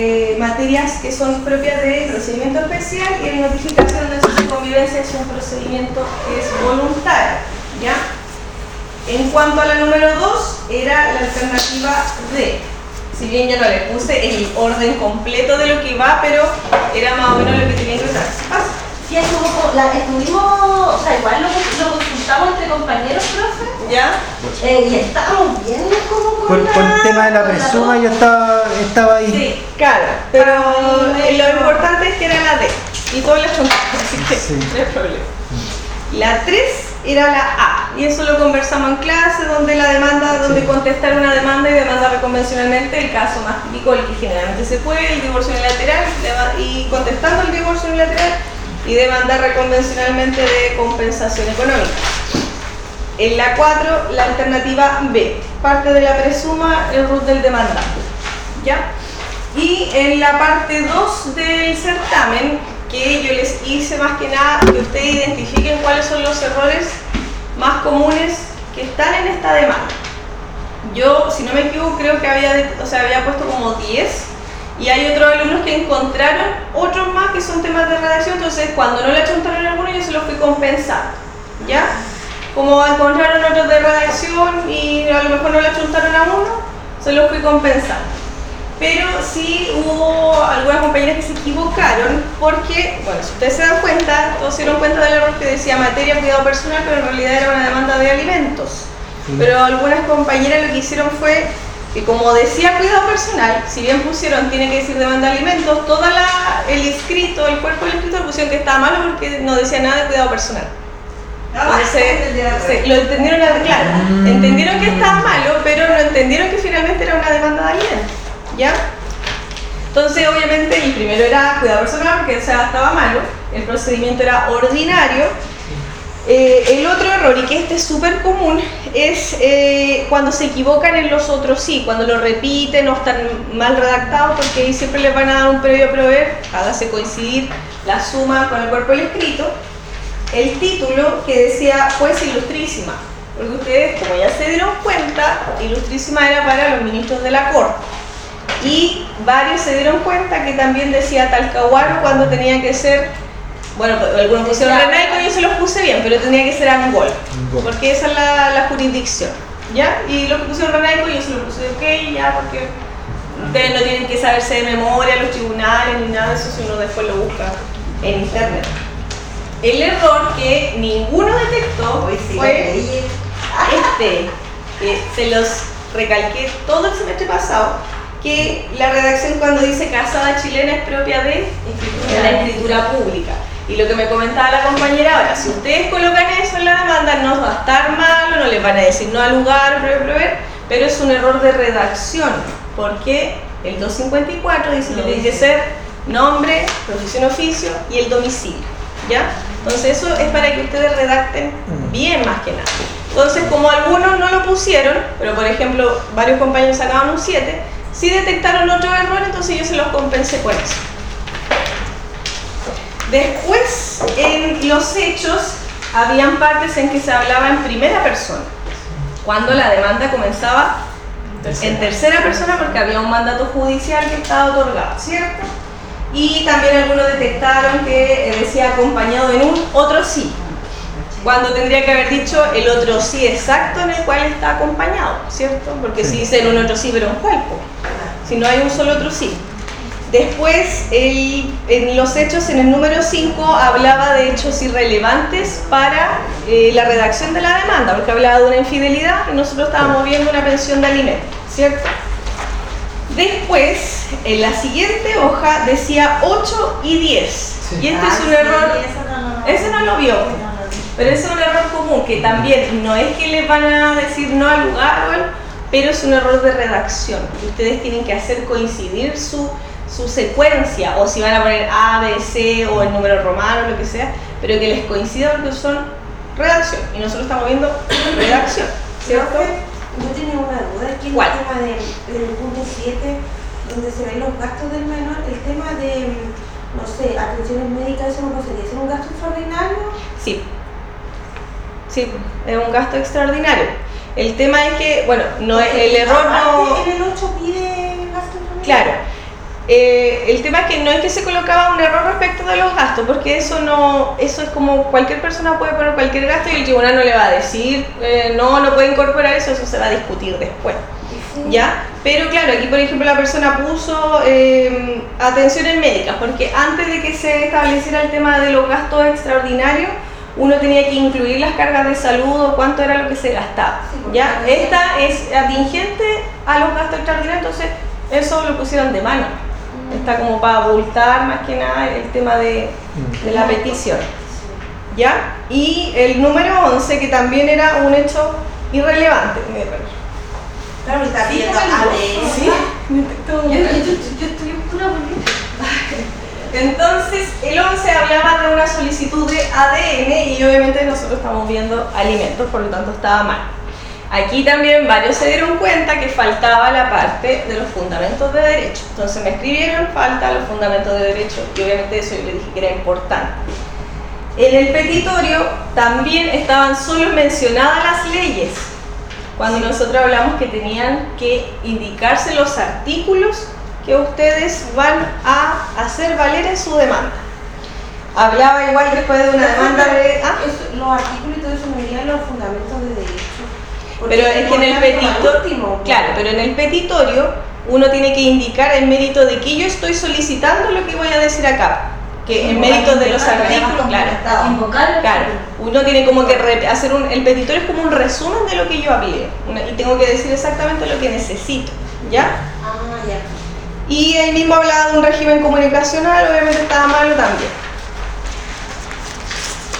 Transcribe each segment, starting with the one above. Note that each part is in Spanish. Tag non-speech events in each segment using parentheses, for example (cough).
eh, materias que son propias del procedimiento especial y en notificación de su convivencia es un procedimiento que es voluntario. ¿ya? En cuanto a la número 2, era la alternativa D. Si bien yo no le puse el orden completo de lo que iba, pero era más o menos lo que tenía que usar. Sí, estuvo, la, estuvimos, o sea, igual lo, lo, consultamos entre compañeros, profe. ¿Ya? Eh, y estábamos bien como con, con, el tema de la presuma yo estaba, estaba ahí. Sí, claro, pero lo importante es que era la D y todos les contamos, (laughs) así que sí. no hay problema. La 3 era la A, y eso lo conversamos en clase, donde la demanda, donde contestar una demanda y demanda convencionalmente, el caso más típico, el que generalmente se puede, el divorcio unilateral, y contestando el divorcio unilateral y demandar reconvencionalmente de compensación económica. En la 4, la alternativa B, parte de la presuma, el root del demandante. ¿Ya? Y en la parte 2 del certamen, que yo les hice más que nada que ustedes identifiquen cuáles son los errores más comunes que están en esta demanda. Yo, si no me equivoco, creo que había, o sea, había puesto como 10 y hay otros alumnos que encontraron otros más que son temas de redacción, entonces cuando no le achuntaron alguno yo se los fui compensando, ¿ya? Como encontraron otros de redacción y a lo mejor no le achuntaron a uno, se los fui compensando pero sí hubo algunas compañeras que se equivocaron porque, bueno, si ustedes se dan cuenta, todos se dieron cuenta del error que decía materia cuidado personal, pero en realidad era una demanda de alimentos. Pero algunas compañeras lo que hicieron fue que como decía cuidado personal, si bien pusieron tiene que decir demanda de alimentos, todo el inscrito, el cuerpo del inscrito pusieron que estaba malo porque no decía nada de cuidado personal. Entonces, (laughs) lo entendieron claro, entendieron que estaba malo, pero no entendieron que finalmente era una demanda de alimentos. ¿ya? Entonces, obviamente, el primero era cuidado personal porque sea, estaba malo, el procedimiento era ordinario. Eh, el otro error, y que este es súper común, es eh, cuando se equivocan en los otros sí, cuando lo repiten o están mal redactados, porque ahí siempre les van a dar un previo proveer, hágase coincidir la suma con el cuerpo del escrito. El título que decía juez ilustrísima, porque ustedes, como ya se dieron cuenta, ilustrísima era para los ministros de la corte y varios se dieron cuenta que también decía Talcahuano cuando tenía que ser, bueno, algunos pusieron Renaico y yo se los puse bien, pero tenía que ser Angol, porque esa es la, jurisdicción, ¿ya? Y los que pusieron Renaico yo se los puse ok, ya, porque ustedes no tienen que saberse de memoria los tribunales ni nada de eso si uno después lo busca en internet. El error que ninguno detectó fue este, que se los recalqué todo el semestre pasado, que la redacción cuando dice casada chilena es propia de, la escritura pública. Y lo que me comentaba la compañera ahora, si ustedes colocan eso en la demanda, no va a estar malo, no les van a decir no al lugar, pero es un error de redacción, porque el 254 dice que tiene que ser nombre, profesión oficio y el domicilio, ¿ya? Entonces eso es para que ustedes redacten bien más que nada. Entonces como algunos no lo pusieron, pero por ejemplo varios compañeros sacaban un 7, si detectaron otro error, entonces yo se los compensé por eso. Después, en los hechos, habían partes en que se hablaba en primera persona, cuando la demanda comenzaba en tercera persona porque había un mandato judicial que estaba otorgado, ¿cierto? Y también algunos detectaron que decía acompañado en un otro sí, cuando tendría que haber dicho el otro sí exacto en el cual está acompañado, ¿cierto? Porque si dicen un otro sí, pero un cuerpo. Si no hay un solo otro sí. Después, en los hechos, en el número 5, hablaba de hechos irrelevantes para eh, la redacción de la demanda, porque hablaba de una infidelidad y nosotros estábamos viendo una pensión de alimentos, ¿cierto? Después, en la siguiente hoja decía 8 y 10. Y este es un ah, error. Ese no lo vio. Pero ese es un error común, que también no es que les van a decir no al lugar, pero es un error de redacción. Ustedes tienen que hacer coincidir su, su secuencia, o si van a poner A, B, C, o el número romano, lo que sea, pero que les coincida porque son redacción. Y nosotros estamos viendo (coughs) redacción, ¿cierto? Yo tenía una duda aquí en el tema del, punto 7, donde se ven los gastos del menor, el tema de, no sé, atenciones médicas, ¿eso no pasaría? ¿Es un gasto extraordinario? Sí, Sí, es un gasto extraordinario. El tema es que, bueno, no el error no... ¿En el 8 pide gasto extraordinario? Claro. Eh, el tema es que no es que se colocaba un error respecto de los gastos, porque eso no, eso es como cualquier persona puede poner cualquier gasto y el tribunal no le va a decir, eh, no, no puede incorporar eso, eso se va a discutir después. ¿Ya? Pero claro, aquí por ejemplo la persona puso eh, atenciones médicas, porque antes de que se estableciera el tema de los gastos extraordinarios, uno tenía que incluir las cargas de salud o cuánto era lo que se gastaba. Sí, ¿Ya? Esta es atingente a los gastos extraordinarios, entonces eso lo pusieron de mano. Está como para abultar más que nada el tema de, de la petición. ¿Ya? Y el número 11, que también era un hecho irrelevante. Claro, está viendo Fíjate, ADN. Sí. Yo, yo, yo, yo estoy en pura bolita. (laughs) Entonces, el 11 hablaba de una solicitud de ADN y obviamente nosotros estamos viendo alimentos, por lo tanto estaba mal. Aquí también varios se dieron cuenta que faltaba la parte de los fundamentos de derecho. Entonces me escribieron, falta los fundamentos de derecho y obviamente eso yo le dije que era importante. En el petitorio también estaban solo mencionadas las leyes, cuando nosotros hablamos que tenían que indicarse los artículos que ustedes van a hacer valer en su demanda. Hablaba igual después de una demanda de... ah, los artículos y todo eso me los fundamentos de derecho. Porque Pero es que en el petitorio, claro, pero en el petitorio uno tiene que indicar el mérito de que yo estoy solicitando lo que voy a decir acá, que en mérito de los artículos, claro, Invocar claro, uno tiene como que hacer un, el petitorio es como un resumen de lo que yo hablé una- y tengo que decir exactamente lo que necesito, ¿ya? Ah, ya. Y él mismo hablaba de un régimen comunicacional, obviamente estaba malo también.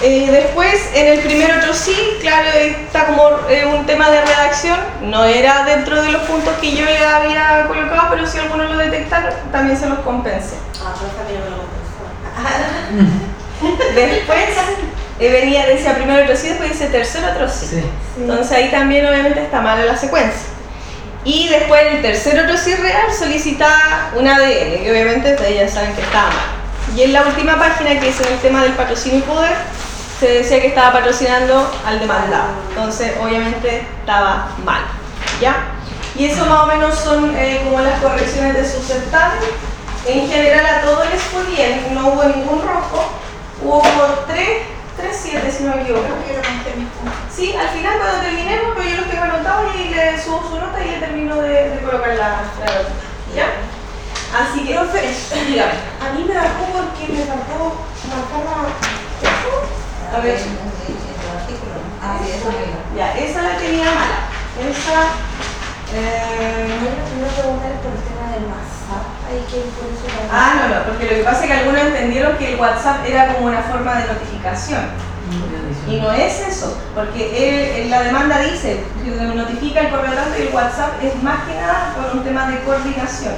Eh, después, en el primer otro sí, claro, está como eh, un tema de redacción, no era dentro de los puntos que yo le había colocado, pero si algunos lo detectaron, también se los compensé. Ah, pero también me lo contestó. (laughs) Después eh, venía, decía primero otro sí, después dice tercero otro sí. Sí. Entonces ahí también obviamente está mala la secuencia. Y después el tercer otro sí real solicitaba un ADN, que obviamente ustedes ya saben que estaba mal. Y en la última página, que es en el tema del patrocinio y poder, se decía que estaba patrocinando al demandado. Entonces obviamente estaba mal. ¿Ya? Y eso más o menos son eh, como las correcciones de su certamen. En general a todos les fue bien, no hubo ningún rojo. Hubo como 3, 3, 7 si no me equivoco. Sí, al final cuando terminemos, pero yo los tengo anotados y le subo su nota y le termino de, de colocar la, la nota. ¿Ya? Así que, Profe, a mí me bajó porque me faltó marcar la... A ver. Ah, sí, mismo. Ya, esa la tenía mala. Esa. Eh, Una pregunta es por el tema del WhatsApp. Ahí que por eso la- ah, no, no, porque lo que pasa es que algunos entendieron que el WhatsApp era como una forma de notificación. Y no es eso, porque él, la demanda dice que notifica el correo y el WhatsApp es más que nada por un tema de coordinación.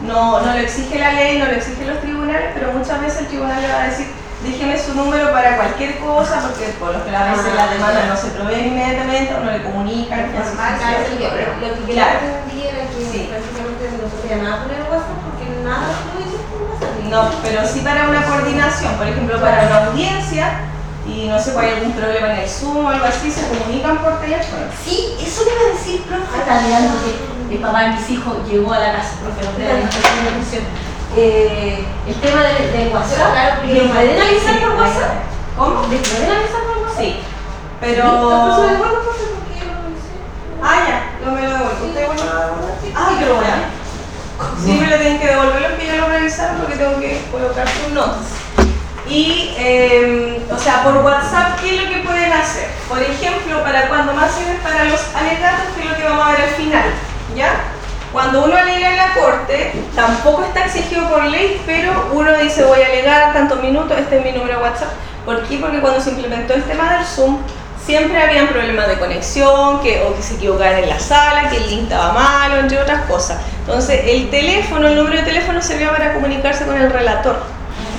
No, no lo exige la ley, no lo exigen los tribunales, pero muchas veces el tribunal le va a decir, déjeme su número para cualquier cosa, porque por lo que a veces la demanda no se provee inmediatamente o no le comunican. Normal, claro, lo que yo entendí era que Sí. prácticamente no se podía nada poner WhatsApp porque nada lo dices por WhatsApp. No, pero sí para una coordinación, por ejemplo, para una audiencia y no sé, si hay algún problema en el Zoom o algo así, se comunican por teléfono. Sí, eso me iba a decir, profe. Está mirando que el papá de mis hijos llegó a la casa, profe, no te poniendo atención. Eh, el tema del, del WhatsApp, Claro, ¿le pueden avisar por WhatsApp? ¿Cómo? ¿Le pueden avisar por WhatsApp? Sí, pero... Yo lo. Ah, ya, no me lo devuelvo. ¿Usted vuelve a devolver? Ay, pero bueno. Sí, me lo tienen que devolver los que ya lo revisaron porque tengo que colocar sus notas. Y, eh, o sea, por WhatsApp, ¿qué es lo que pueden hacer? Por ejemplo, para cuando más sirve para los alegatos, que es lo que vamos a ver al final, ¿ya? Cuando uno alega en la corte, tampoco está exigido por ley, pero uno dice voy a alegar tantos minutos, este es mi número de WhatsApp. ¿Por qué? Porque cuando se implementó el tema del Zoom, siempre habían problemas de conexión, que, o que se equivocaban en la sala, que el link estaba malo, entre otras cosas. Entonces, el teléfono, el número de teléfono servía para comunicarse con el relator.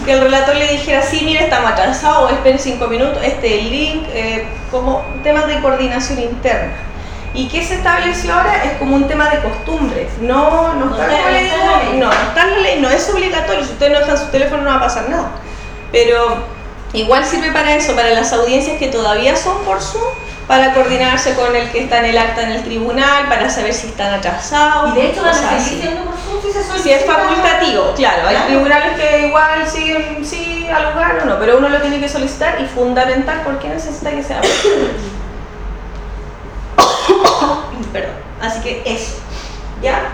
Que el relator le dijera, sí, mire, estamos atrasados, esperen cinco minutos, este es el link, eh, como temas de coordinación interna. ¿Y qué se estableció ahora? Es como un tema de costumbres. No, no, No está, está- la ley. no, no está en la ley, no es obligatorio. Si ustedes no dejan su teléfono no va a pasar nada. Pero igual sirve para eso, para las audiencias que todavía son por Zoom, para coordinarse con el que está en el acta en el tribunal, para saber si están atrasados. Y de hecho van a cosas seguir así. siendo por Zoom si se solicita. Si es facultativo, claro, hay tribunales que igual siguen sí al lugar o no, pero uno lo tiene que solicitar y fundamentar por qué necesita que sea (laughs) Perdón. Así que eso. ¿Ya?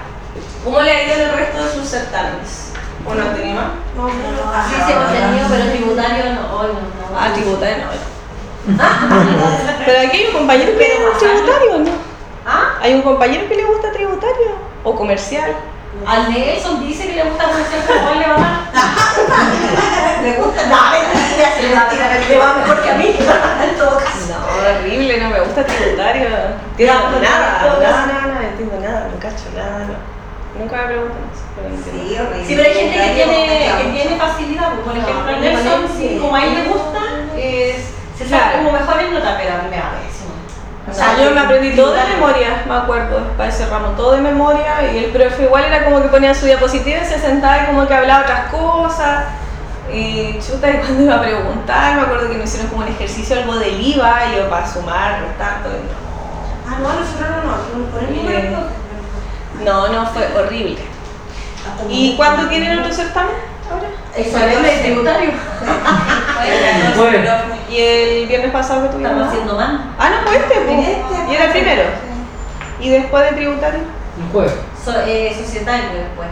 ¿Cómo le ha ido en el resto de sus certámenes? ¿O no tenía más? No, no, no. Sí, sí, hemos tenido, pero tributario no, hoy no, no. Ah, tributario no. (laughs) Pero aquí hay un compañero que le gusta tributario, ¿no? ¿Ah? ¿Hay un compañero que le gusta tributario? ¿O comercial? Al Nelson dice que le gusta comercial, pero hoy le va mal. (laughs) Le gusta. No, mentira, se le va a tirar, le va mejor que a mí, en todo caso. No, horrible, no me gusta tributario. No entiendo No, nada, no, no, nada, nada, no entiendo nada, no cacho nada, no. Nunca me preguntan eso. Sí, horrible. Sí, pero hay gente que tiene, que tiene facilidad, pues, por ejemplo, el Nelson, sí. como a él le gusta, es- se sabe Claro. como mejor en nota, pero a mí me da. O sea, yo me aprendí todo de memoria, me acuerdo, para ese ramo, todo de memoria, y el profe igual era como que ponía su diapositiva y se sentaba y como que hablaba otras cosas, y chuta, y cuando iba a preguntar, me acuerdo que me hicieron como un ejercicio algo del IVA, y yo para sumar, restar, todo, y no. Ah, no, no, no. Por el número Bien. de No, no, fue horrible. ¿Y cuándo tienen otro certamen ahora? Examen de tributario. (laughs) Bueno. ¿Y el viernes pasado que tuvimos? Estamos haciendo mal. Ah, no, fue este. Este, Y era el primero. ¿Y después de tributario? El jueves. So, eh, societario después.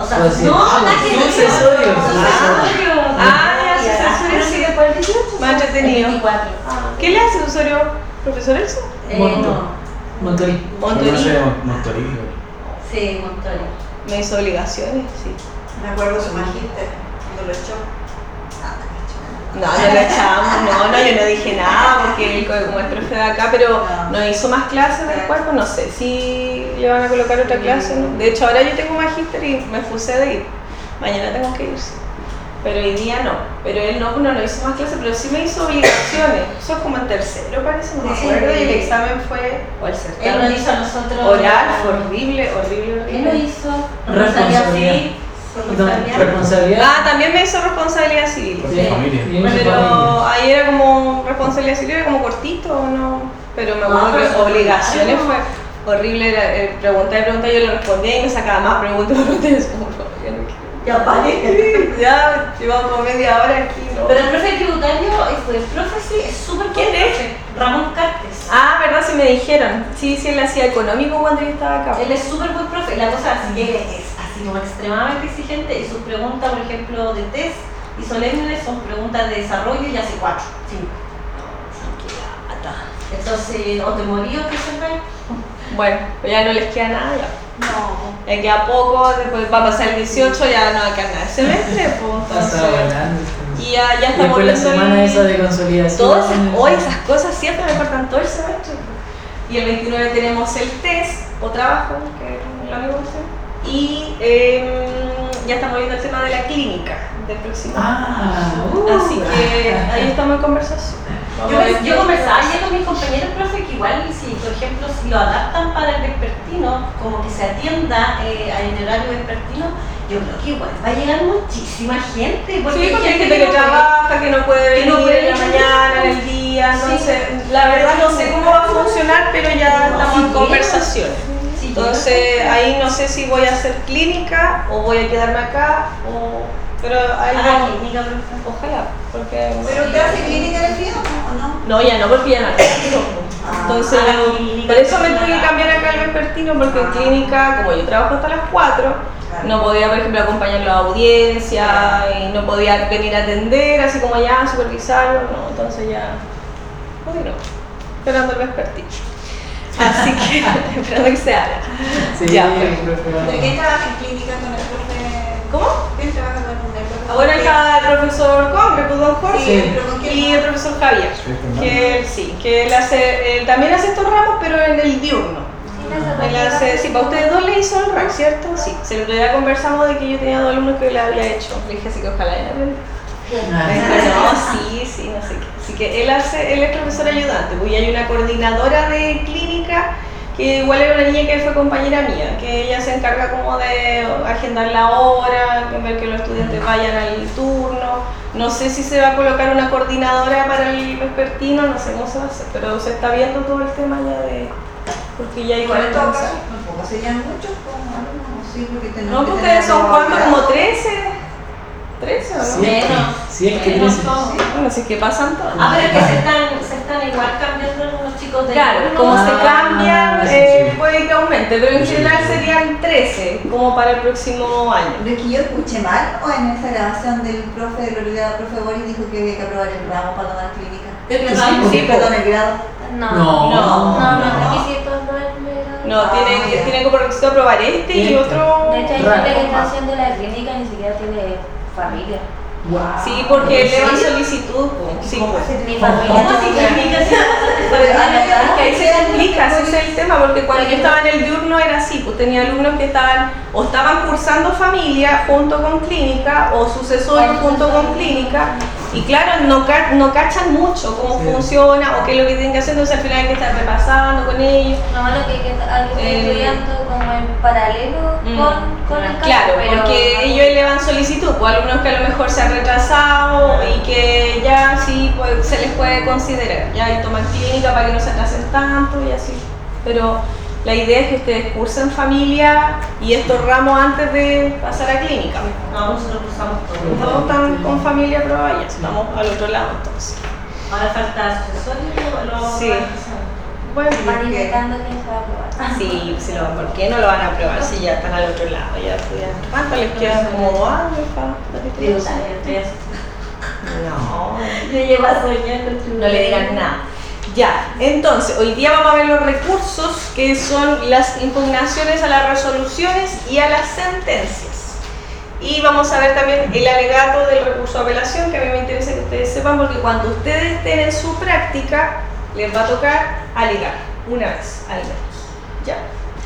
O sea, no, nada que ver. Sucesorio. Sucesorio. Ah, ya, sucesorio, sí. después del 18. Más entretenido. 24. ¿Qué le hace usuario profesor Elso? Eh, Monto. Montorí. Montorí. Sí, Montorio. Me hizo obligaciones, sí. Me acuerdo su magíster cuando lo echó. No, no lo echamos, no, no, yo no dije nada porque él como es profe de acá, pero no hizo más clases después, pues no sé si le van a colocar otra clase, ¿no? De hecho, ahora yo tengo magíster y me puse de ir. Mañana tengo que ir, sí. Pero hoy día no. Pero él no, no, no hizo más clases, pero sí me hizo obligaciones. Eso es como en tercero, parece, no me Sí. acuerdo. Y el examen fue, o el Él nos certamen hizo a nosotros. oral, fue horrible, horrible, Él nos horrible. hizo. Responsabilidad. Entonces, responsabilidad. Ah, también me hizo responsabilidad civil. Bien, familia. Pero ahí era como responsabilidad civil, era como cortito o no. Pero me acuerdo que obligaciones fue horrible. Era, eh, pregunta y pregunta, yo le respondía y me sacaba más preguntas. (laughs) preguntas, ya llevamos media hora aquí. ¿no? Pero el profe tributario, el profe sí, es súper ¿Quién es? Ramón Cartes. Ah, verdad, sí me dijeron. Sí, sí, él hacía económico cuando yo estaba acá. Él es súper buen profe. La cosa es que es así como extremadamente exigente y sus preguntas, por ejemplo, de test y solemnes son preguntas de desarrollo y hace cuatro, cinco. Entonces, o te morías que se ve. Bueno, pues ya no les queda nada ya. No. Ya queda poco, después va a pasar el 18, ya no va a quedar nada de semestre, pues Pasa entonces. volando. Y ya, ya Y estamos después la viendo semana el- esa de consolidación. Todas esas, hoy esas cosas siempre me cortan todo el semestre. Y el 29 tenemos el test o trabajo, que es lo mismo que usted. Y em, ya estamos viendo el tema de la clínica del próximo año. Ah, uh, Así que ahí estamos en conversación. Yo, qué conversaba ayer con mis compañeros, profe, que igual si, por ejemplo, si lo adaptan para el vespertino, como que se atienda eh, el horario vespertino, yo creo que igual va a llegar muchísima gente. Porque Sí, porque hay gente que no puede- trabaja, que no puede que venir no puede en la mañana, en el día, Sí. entonces la verdad no sé cómo va a funcionar, pero ya No, estamos en conversaciones. Entonces ahí no sé si voy a hacer clínica o voy a quedarme acá, o... pero ahí Ah, vamos. clínica. Ojalá, porque... ¿Pero usted hace clínica en el frío o no? No, ya no, porque ya no alcanzo. Entonces, Ah, por eso me tuve que cambiar acá al vespertino, porque en Ah. clínica, como yo trabajo hasta las 4, Claro. no podía, por ejemplo, acompañar la audiencia y no podía venir a atender, así como ya, supervisarlo, no, entonces ya, bueno, esperando el vespertino. Así que, (laughs) (laughs) esperando que se haga. Sí, Ya, ¿Pero quién trabaja en clínica con el profe? ¿Cómo? ¿Quién trabaja con el profe? Ahora está el profesor Congre, pues don Jorge, Sí. pero ¿con quién y el profesor Javier. Sí. Que él sí, que él hace, él también hace estos ramos, pero en el diurno. Él hace, sí, para ustedes dos le hizo el rack, ¿cierto? Sí. Se otro día conversamos de que yo tenía dos alumnos que le había hecho. Le dije así que ojalá. Me dijo, Ah, no, sí, sí, no sé qué. Así que él hace, él es profesor ayudante, pues y hay una coordinadora de clínica que igual era una niña que fue compañera mía, que ella se encarga como de agendar la hora, ver que los estudiantes vayan al turno, No sé si se va a colocar una coordinadora para el vespertino, no sé cómo se va a hacer, pero se está viendo todo el tema ya de... Porque ya hay Igual en todo 40 caso, tampoco serían muchos como alumnos, sí, porque tenemos No, que ustedes son cuántos, como apoderados. 13. 13 o no? Si es que, si es que Menos tienes- todo. Bueno, si es que pasan todos. Ah, pero es que se están, se están igual cambiando los chicos de Claro, turno. como se Ah, cambian, sí, eh, sí. puede que aumente, pero en general serían 13, como para el próximo año. ¿Pero es que yo escuché mal o en esa grabación del profe, del olvidado profe Boris dijo que había que aprobar el ramo para tomar clínica? Sí, ramo. sí, perdón, el grado. No, No. no, no, No. no es No, Ah, tiene, ya. tiene como requisito aprobar este y Este. otro. De hecho, hay gente que está haciendo la clínica y ni siquiera tiene familia. Guau. Sí, porque ¿En elevan serio? solicitud. Sí, ¿Cómo po. hace Mi el- familia ¿Cómo (laughs) no se tiene- explica ah, ahí se complica, ese es el tema, porque cuando yo estaba en el diurno era así, pues tenía alumnos que estaban o estaban cursando familia junto con clínica o sucesorio junto con clínica y claro, no, ca- no cachan mucho cómo Sí. funciona o qué es lo que tienen que hacer, entonces al final hay que estar repasando con ellos. Lo malo que, que alguien está Eh, estudiando como en paralelo Mm, con, con el caso, Claro, pero- porque ellos elevan solicitud, pues alumnos que a lo mejor se han retrasado y que ya sí pues, se les puede considerar, ya y toman clínica para que no se atrasen tanto y así. Pero la idea es que ustedes cursen familia y estos ramos antes de pasar a clínica. No, nosotros usamos todo. Todos están con familia aprobada ya estamos al otro lado entonces. Ahora falta sucesorio y lo, Sí. Bueno, Van inventando quién se va a probar. (laughs) Sí, sí lo, ¿por qué no lo van a aprobar si ya están al otro lado? Ya. ¿Cuánto les quedan? Como dos años para que? No, Yo llevo soñando. no le digan nada. Ya, entonces, hoy día vamos a ver los recursos que son las impugnaciones a las resoluciones y a las sentencias. Y vamos a ver también el alegato del recurso de apelación, que a mí me interesa que ustedes sepan, porque cuando ustedes estén en su práctica, les va a tocar alegar una vez, al menos. ¿Ya?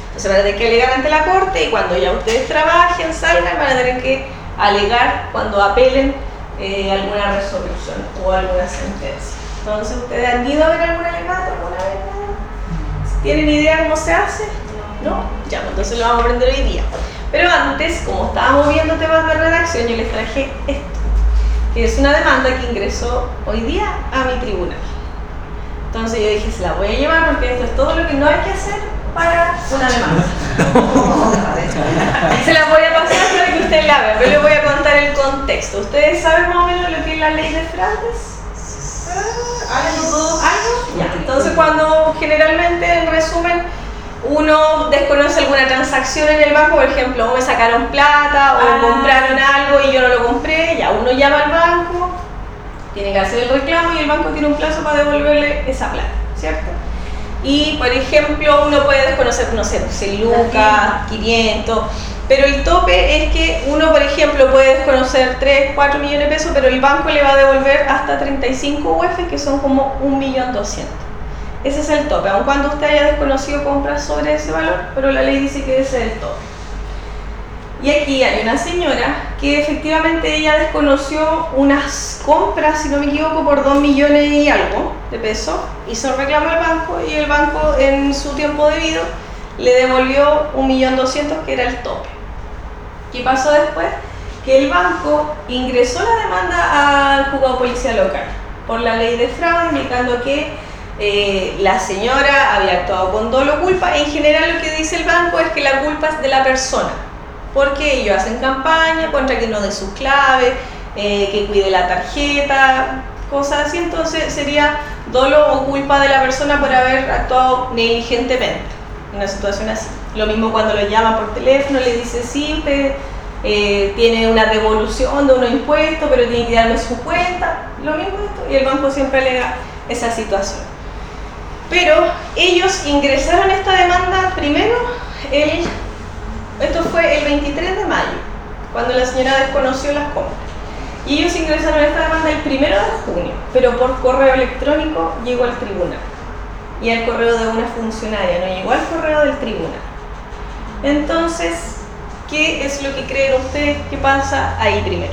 Entonces van a tener que alegar ante la corte y cuando ya ustedes trabajen, salgan, van a tener que alegar cuando apelen eh, alguna resolución o alguna sentencia. Entonces, ¿ustedes han ido a ver algún alegato alguna vez? ¿Tienen idea cómo se hace? ¿No? Ya, pues entonces lo vamos a aprender hoy día. Pero antes, como estábamos viendo temas de redacción, yo les traje esto, que es una demanda que ingresó hoy día a mi tribunal. Entonces yo dije, se la voy a llevar porque esto es todo lo que no hay que hacer para una demanda. (laughs) Se la voy a pasar para que usted la vea, pero le voy a contar el contexto. ¿Ustedes saben más o menos lo que es la ley de fraudes? ¿Algo? ¿Algo? Ya, entonces cuando generalmente, en resumen, uno desconoce alguna transacción en el banco, por ejemplo, o me sacaron plata o Ah. compraron algo y yo no lo compré, ya uno llama al banco, tiene que hacer el reclamo y el banco tiene un plazo para devolverle esa plata, ¿cierto? Y, por ejemplo, uno puede desconocer, no sé, 100 lucas, 500, pero el tope es que uno, por ejemplo, puede desconocer 3, 4 millones de pesos, pero el banco le va a devolver hasta 35 UF, que son como 1.200.000. Ese es el tope, aun cuando usted haya desconocido compras sobre ese valor, pero la ley dice que ese es el tope. Y aquí hay una señora que efectivamente ella desconoció unas compras, si no me equivoco, por 2 millones y algo de pesos, hizo reclamo al banco y el banco en su tiempo debido le devolvió 1.200.000 que era el tope. ¿Qué pasó después? Que el banco ingresó la demanda al juzgado de policía local por la ley de fraude, indicando que eh, la señora había actuado con dolo culpa. En general lo que dice el banco es que la culpa es de la persona, porque ellos hacen campaña contra que no dé sus claves, eh, que cuide la tarjeta, cosas así. Entonces sería dolo o culpa de la persona por haber actuado negligentemente en una situación así. Lo mismo cuando lo llaman por teléfono, le dice sí, usted eh, tiene una devolución de unos impuestos, pero tiene que darme su cuenta. Lo mismo esto, y el banco siempre alega esa situación. Pero ellos ingresaron esta demanda primero, el, esto fue el 23 de mayo, cuando la señora desconoció las compras. Y ellos ingresaron esta demanda el 1 de junio, pero por correo electrónico llegó al tribunal. Y al correo de una funcionaria, no llegó al correo del tribunal. Entonces, ¿qué es lo que creen ustedes que pasa ahí primero?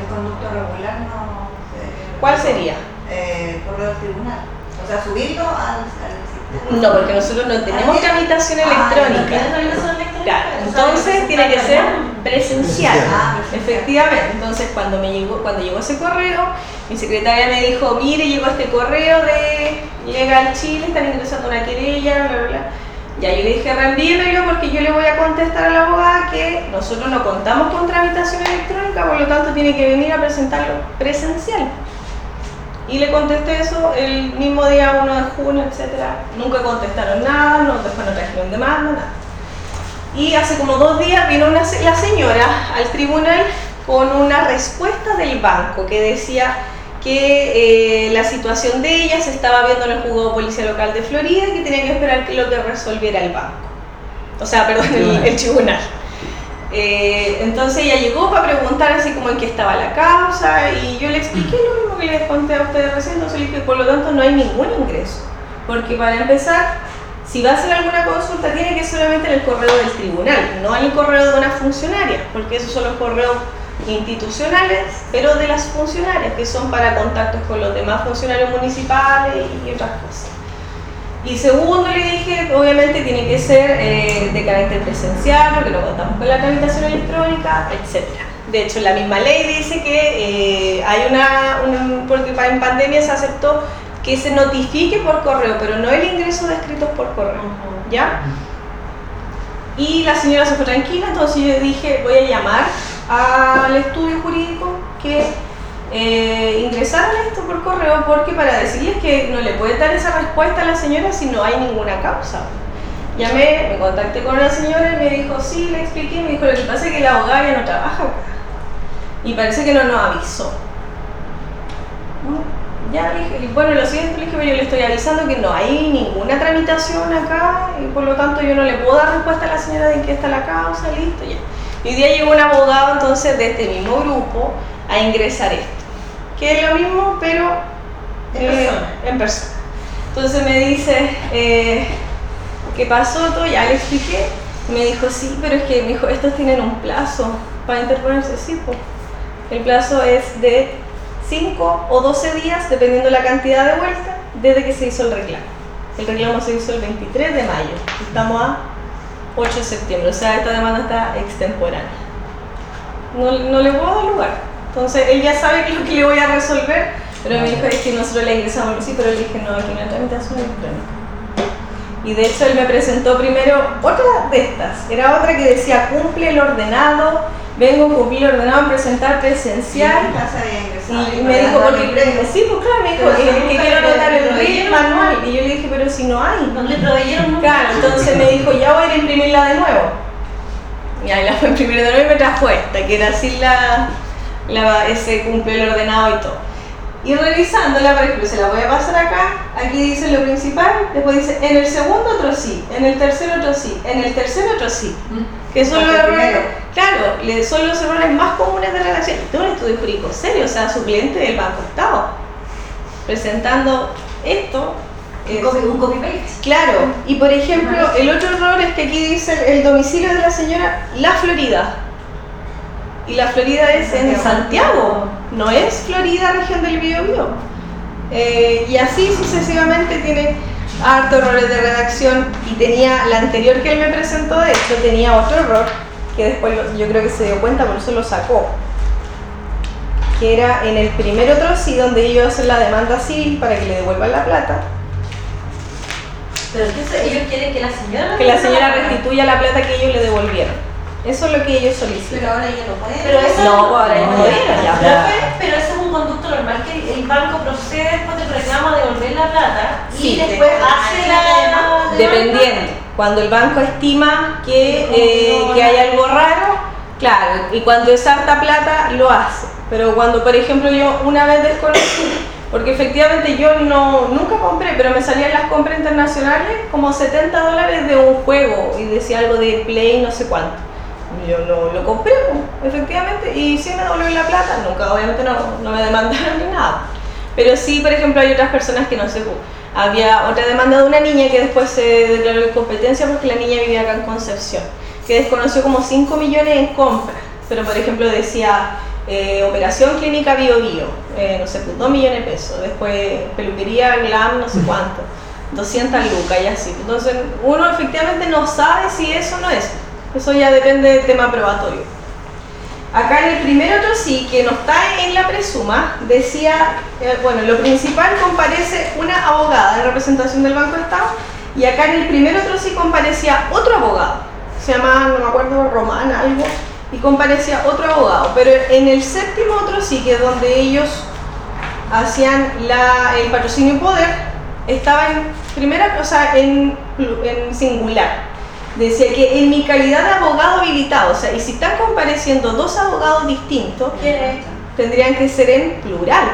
El conducto regular no. se- ¿Cuál sería? Eh, correo tribunal. O sea, subirlo al, al sistema. No, porque nosotros no tenemos tramitación Ah, electrónica. ¿Tienes tramitación electrónica? Claro, entonces tiene que se ser presencial. Ah, Efectivamente, entonces cuando me llegó, cuando llegó ese correo, mi secretaria me dijo, mire, llegó este correo de Legal Chile, están ingresando una querella, bla, bla, bla. Ya yo le dije, reenvíemelo porque yo le voy a contestar a la abogada que nosotros no contamos con tramitación electrónica, por lo tanto tiene que venir a presentarlo presencial. Y le contesté eso el mismo día 1 de junio, etc. Nunca contestaron nada, no, después no trajeron demanda, nada. Y hace como dos días vino la señora al tribunal con una respuesta del banco que decía que eh, la situación de ella se estaba viendo en el juzgado policía local de Florida y que tenía que esperar que lo que resolviera el banco. O sea, perdón, el, el tribunal. Eh, entonces ella llegó para preguntar así como en qué estaba la causa y yo le expliqué lo mismo que les conté a ustedes recién, entonces le dije, por lo tanto no hay ningún ingreso, porque para empezar, si va a hacer alguna consulta tiene que solamente en el correo del tribunal, no en el correo de una funcionaria, porque esos son los correos institucionales, pero de las funcionarias, que son para contactos con los demás funcionarios municipales y otras cosas. Y segundo, le dije, obviamente tiene que ser eh, de carácter presencial, porque no contamos con la tramitación electrónica, etc. De hecho, la misma ley dice que eh, hay una, un- porque en pandemia se aceptó que se notifique por correo, pero no el ingreso de escritos por correo, ¿ya? Y la señora se fue tranquila, entonces yo dije, voy a llamar al estudio jurídico que eh, ingresaron esto por correo porque para decirles que no le puede dar esa respuesta a la señora si no hay ninguna causa. Llamé, me contacté con la señora y me dijo, sí, le expliqué, me dijo, lo que pasa es que la abogada ya no trabaja acá. Y parece que no nos avisó. ¿No? Ya le dije, bueno, lo siguiente le dije, yo le estoy avisando que no hay ninguna tramitación acá y por lo tanto yo no le puedo dar respuesta a la señora de qué está la causa, listo, ya. Y hoy día llegó un abogado entonces de este mismo grupo a ingresar esto, que es lo mismo pero En eh, persona. en persona. Entonces me dice, eh, ¿qué pasó? Todo, ya le expliqué. Me dijo, sí, pero es que me dijo, estos tienen un plazo para interponerse, sí, pues. El plazo es de 5 o 12 días, dependiendo la cantidad de vueltas, desde que se hizo el reclamo. El reclamo se hizo el 23 de mayo. Estamos a 8 de septiembre, o sea, esta demanda está extemporánea. No, no le puedo dar lugar. Entonces, él ya sabe que es lo que le voy a resolver, pero me dijo, es que nosotros le ingresamos, sí, pero le dije, no, aquí no hay tramitación electrónica. Y de hecho él me presentó primero otra de estas, era otra que decía cumple el ordenado, vengo a cumplir el ordenado en presentar presencial. Y me dijo, porque sí, pues claro, me dijo, eh, que quiero anotar el RIT manual. Y yo le dije, pero si no hay. No le proveyeron nunca. Claro, entonces me dijo, ya voy a ir a imprimirla de nuevo. Y ahí la fue a imprimir de nuevo y me trajo esta, que era así la, la, ese cumple el ordenado y todo. Y revisándola, por ejemplo, se la voy a pasar acá, aquí dice lo principal, después dice, en el segundo otro sí, en el tercero otro sí, en el tercero otro sí. Que son los errores, claro, le- son los errores más comunes de redacción. Este es un estudio jurídico serio, o sea, su cliente del Banco Estado, presentando esto. Es- copy- Un copy-paste. Claro, y por ejemplo, el otro error es que aquí dice el domicilio de la señora La Florida. Y la Florida es en Santiago, no es Florida, región del Biobío. Eh, y así sucesivamente tiene harto errores de redacción y tenía la anterior que él me presentó, de hecho tenía otro error que después yo creo que se dio cuenta, por eso lo sacó. Que era en el primer otro sí, donde ellos hacen la demanda civil para que le devuelvan la plata. Pero entonces ellos quieren que la señora... que la señora restituya la plata que ellos le devolvieron. Eso es lo que ellos solicitan. Pero ahora ya no puede. Pero eso No, ahora ya no No, ya. Pero eso un conducto normal que el- banco procede después del reclamo a devolver la plata Sí, y después de- hace la... Dependiendo, cuando el banco estima que, eh, que hay algo raro, claro, y cuando es harta plata, lo hace. Pero cuando, por ejemplo, yo una vez desconocí, porque efectivamente yo no, nunca compré, pero me salían las compras internacionales como 70 dólares de un juego y decía algo de Play no sé cuánto. Yo no lo compré, pues, efectivamente, y sí me devolvieron la plata, nunca, obviamente no, no me demandaron ni nada. Pero sí, por ejemplo, hay otras personas que no sé, pues, había otra demanda de una niña que después se declaró incompetencia porque la niña vivía acá en Concepción, que desconoció como 5 millones en compras, pero por ejemplo decía eh, operación clínica bio bio, eh, no sé, pues 2 millones de pesos, después peluquería glam, no sé cuánto, 200 lucas y así. Entonces uno efectivamente no sabe si eso no es, eso ya depende del tema probatorio. Acá en el primer otro sí, que no está en la presuma, decía, eh, bueno, lo principal comparece una abogada en representación del Banco de Estado y acá en el primer otro sí comparecía otro abogado, se llama, no me acuerdo, Román algo, y comparecía otro abogado, pero en el séptimo otro sí, que es donde ellos hacían la, el patrocinio y poder, estaba en primera, o sea, en, en singular. Decía que en mi calidad de abogado habilitado, o sea, y si están compareciendo dos abogados distintos, tendrían que ser en plural.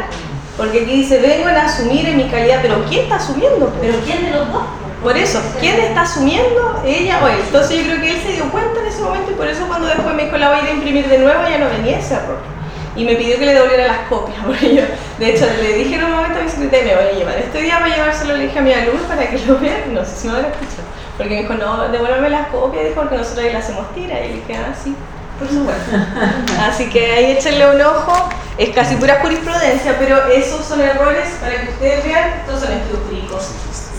Porque aquí dice, vengo a asumir en mi calidad, pero ¿quién está asumiendo? ¿Pero quién de los dos? Por eso, ¿quién está asumiendo? ¿Ella o él? Entonces yo creo que él se dio cuenta en ese momento y por eso cuando después me dijo la voy a ir a imprimir de nuevo ya no venía ese error. Y me pidió que le devolviera las copias, (laughs) porque yo, de hecho, le dije en un momento a mi secretaria, me voy a llevar este día para llevárselo, le dije a mi alumno para que lo vea, no sé si me van a escuchar. Porque me dijo, no, devuélveme las copias, dijo, porque nosotros ahí le hacemos tira. Y le dije, ah, sí, por supuesto. (laughs) Así que ahí échenle un ojo, es casi pura jurisprudencia, pero esos son errores para que ustedes vean, estos son estudios jurídicos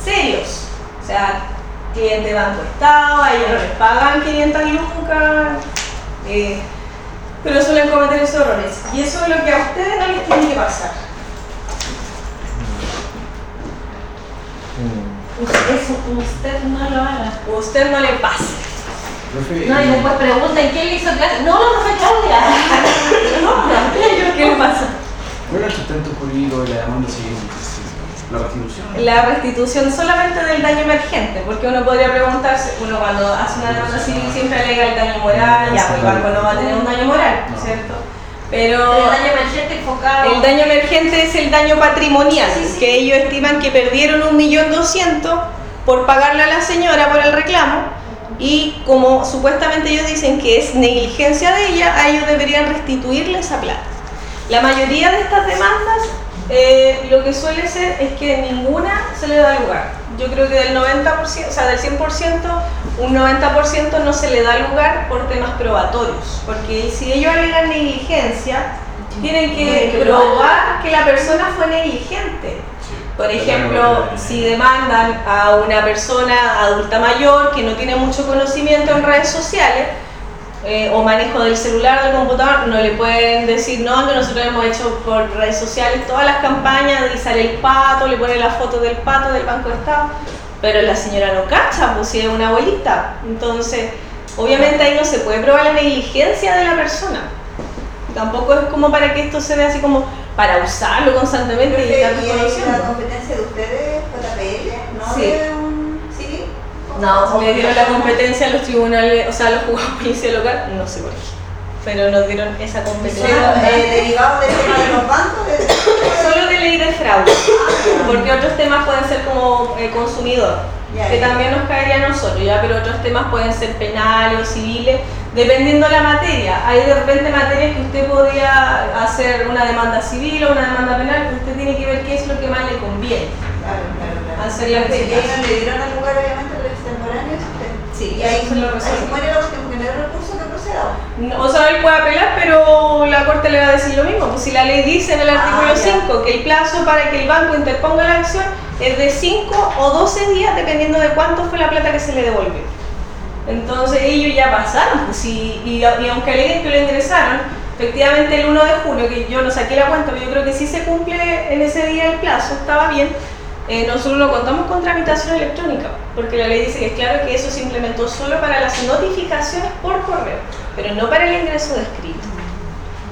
serios. O sea, cliente de Banco Estado, a ellos no les pagan 500 lucas, eh, pero suelen cometer esos errores. Y eso es lo que a ustedes no les tiene que pasar. Eso usted no lo haga. Usted no le pase. Profe, No, y después preguntan quién le hizo clase. No, no, profe Claudia. (laughs) ¿Qué le pasa? ¿Cuál es el sustento jurídico de la demanda civil? La restitución. La restitución solamente del daño emergente, porque uno podría preguntarse, uno cuando hace una demanda civil siempre alega el daño moral, ya, pues el banco no va a tener un daño moral, No. ¿cierto? Pero el daño emergente enfocado. el daño emergente es el daño patrimonial, Sí, sí. que ellos estiman que perdieron un millón doscientos por pagarle a la señora por el reclamo y como supuestamente ellos dicen que es negligencia de ella, a ellos deberían restituirle esa plata. La mayoría de estas demandas eh, lo que suele ser es que ninguna se le da lugar. Yo creo que del 90%, o sea, del 100%, un 90% no se le da lugar por temas probatorios. Porque si ellos alegan negligencia, tienen que probar que la persona fue negligente. Por ejemplo, si demandan a una persona adulta mayor que no tiene mucho conocimiento en redes sociales eh, o manejo del celular, del computador, no le pueden decir, no, que nosotros hemos hecho por redes sociales todas las campañas y sale el pato, le pone la foto del pato del Banco de Estado, pero la señora no cacha, pues si es una abuelita. Entonces, obviamente ahí no se puede probar la negligencia de la persona. Tampoco es como para que esto se vea así como para usarlo constantemente y estar ¿Y es la reconociendo. competencia de ustedes, JPL, no Sí. No, le dieron la competencia a los tribunales, o sea, a los juzgados (laughs) de policía local, no sé por qué. Pero nos dieron esa competencia. Solo, eh, derivado del tema de los bancos, de- (laughs) Solo de ley de fraude, porque otros temas pueden ser como eh, consumidor, que también nos caería a nosotros, ya, pero otros temas pueden ser penales o civiles, dependiendo la materia. Hay de repente materias que usted podría hacer una demanda civil o una demanda penal, que usted tiene que ver qué es lo que más le conviene. Claro, claro, claro. Hacer la le dieron al lugar, obviamente, Sí, y ahí, se lo se muere la cuestión porque no hay recurso que proceda. No, O sea, él puede apelar, pero la Corte le va a decir lo mismo. Pues si la ley dice en el artículo Ah, ya. 5 que el plazo para que el banco interponga la acción es de 5 o 12 días, dependiendo de cuánto fue la plata que se le devolvió. Entonces ellos ya pasaron, pues, y, y, y aunque aleguen que lo ingresaron, efectivamente el 1 de julio, que yo no saqué la cuenta, pero yo creo que sí se cumple en ese día el plazo, estaba bien, eh, nosotros lo contamos con tramitación electrónica, porque la ley dice que es claro que eso se implementó solo para las notificaciones por correo, pero no para el ingreso de escrito.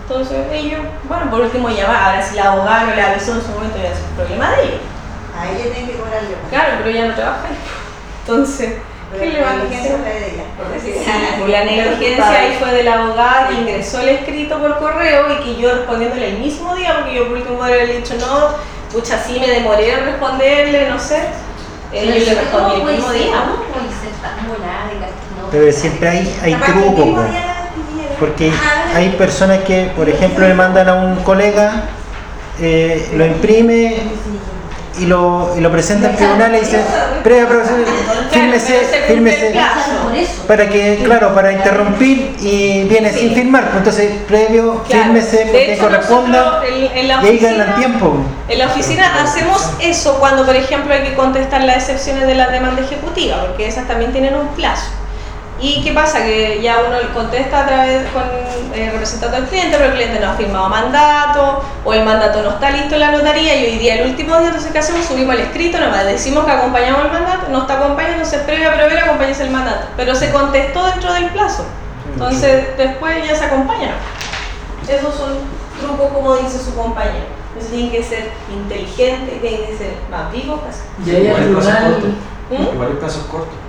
Entonces ellos, bueno, por último llamar, ahora si la abogada no le avisó en su momento ya es un problema de ellos. A ella tienen que cobrarle. Claro, pero ella no trabaja ahí. Entonces, ¿qué le van a hacer? Sí, la negligencia ahí fue de la abogada que ingresó el escrito por correo y que yo respondiéndole el mismo día, porque yo por último podría haberle dicho, no, pucha, sí me demoré en responderle, no sé. Yo le respondí el mismo día. Pero siempre hay, hay truco, porque hay personas que, por ejemplo, le mandan a un colega, eh, lo imprime y lo, y lo presenta al tribunal y dice, previa aprobación, fírmese, para que, claro, para interrumpir y viene Sí. sin firmar, pues entonces previo, Claro. fírmese porque corresponda en, en y ahí ganan tiempo. en la oficina hacemos eso cuando, por ejemplo, hay que contestar las excepciones de la demanda ejecutiva, porque esas también tienen un plazo. ¿Y qué pasa? Que ya uno contesta a través con eh, representante del cliente, pero el cliente no ha firmado mandato o el mandato no está listo en la notaría y hoy día, el último día, entonces ¿qué hacemos? Subimos el escrito, nomás decimos que acompañamos el mandato, no está acompañado, entonces previo a proveer acompañes el mandato. Pero se contestó dentro del plazo. Entonces después ya se acompaña. Esos son trucos como dice su compañero. Entonces tienen que ser inteligentes, tienen que ser más vivos. casi. Y al Igual plazos tribunal. cortos. ¿Mm?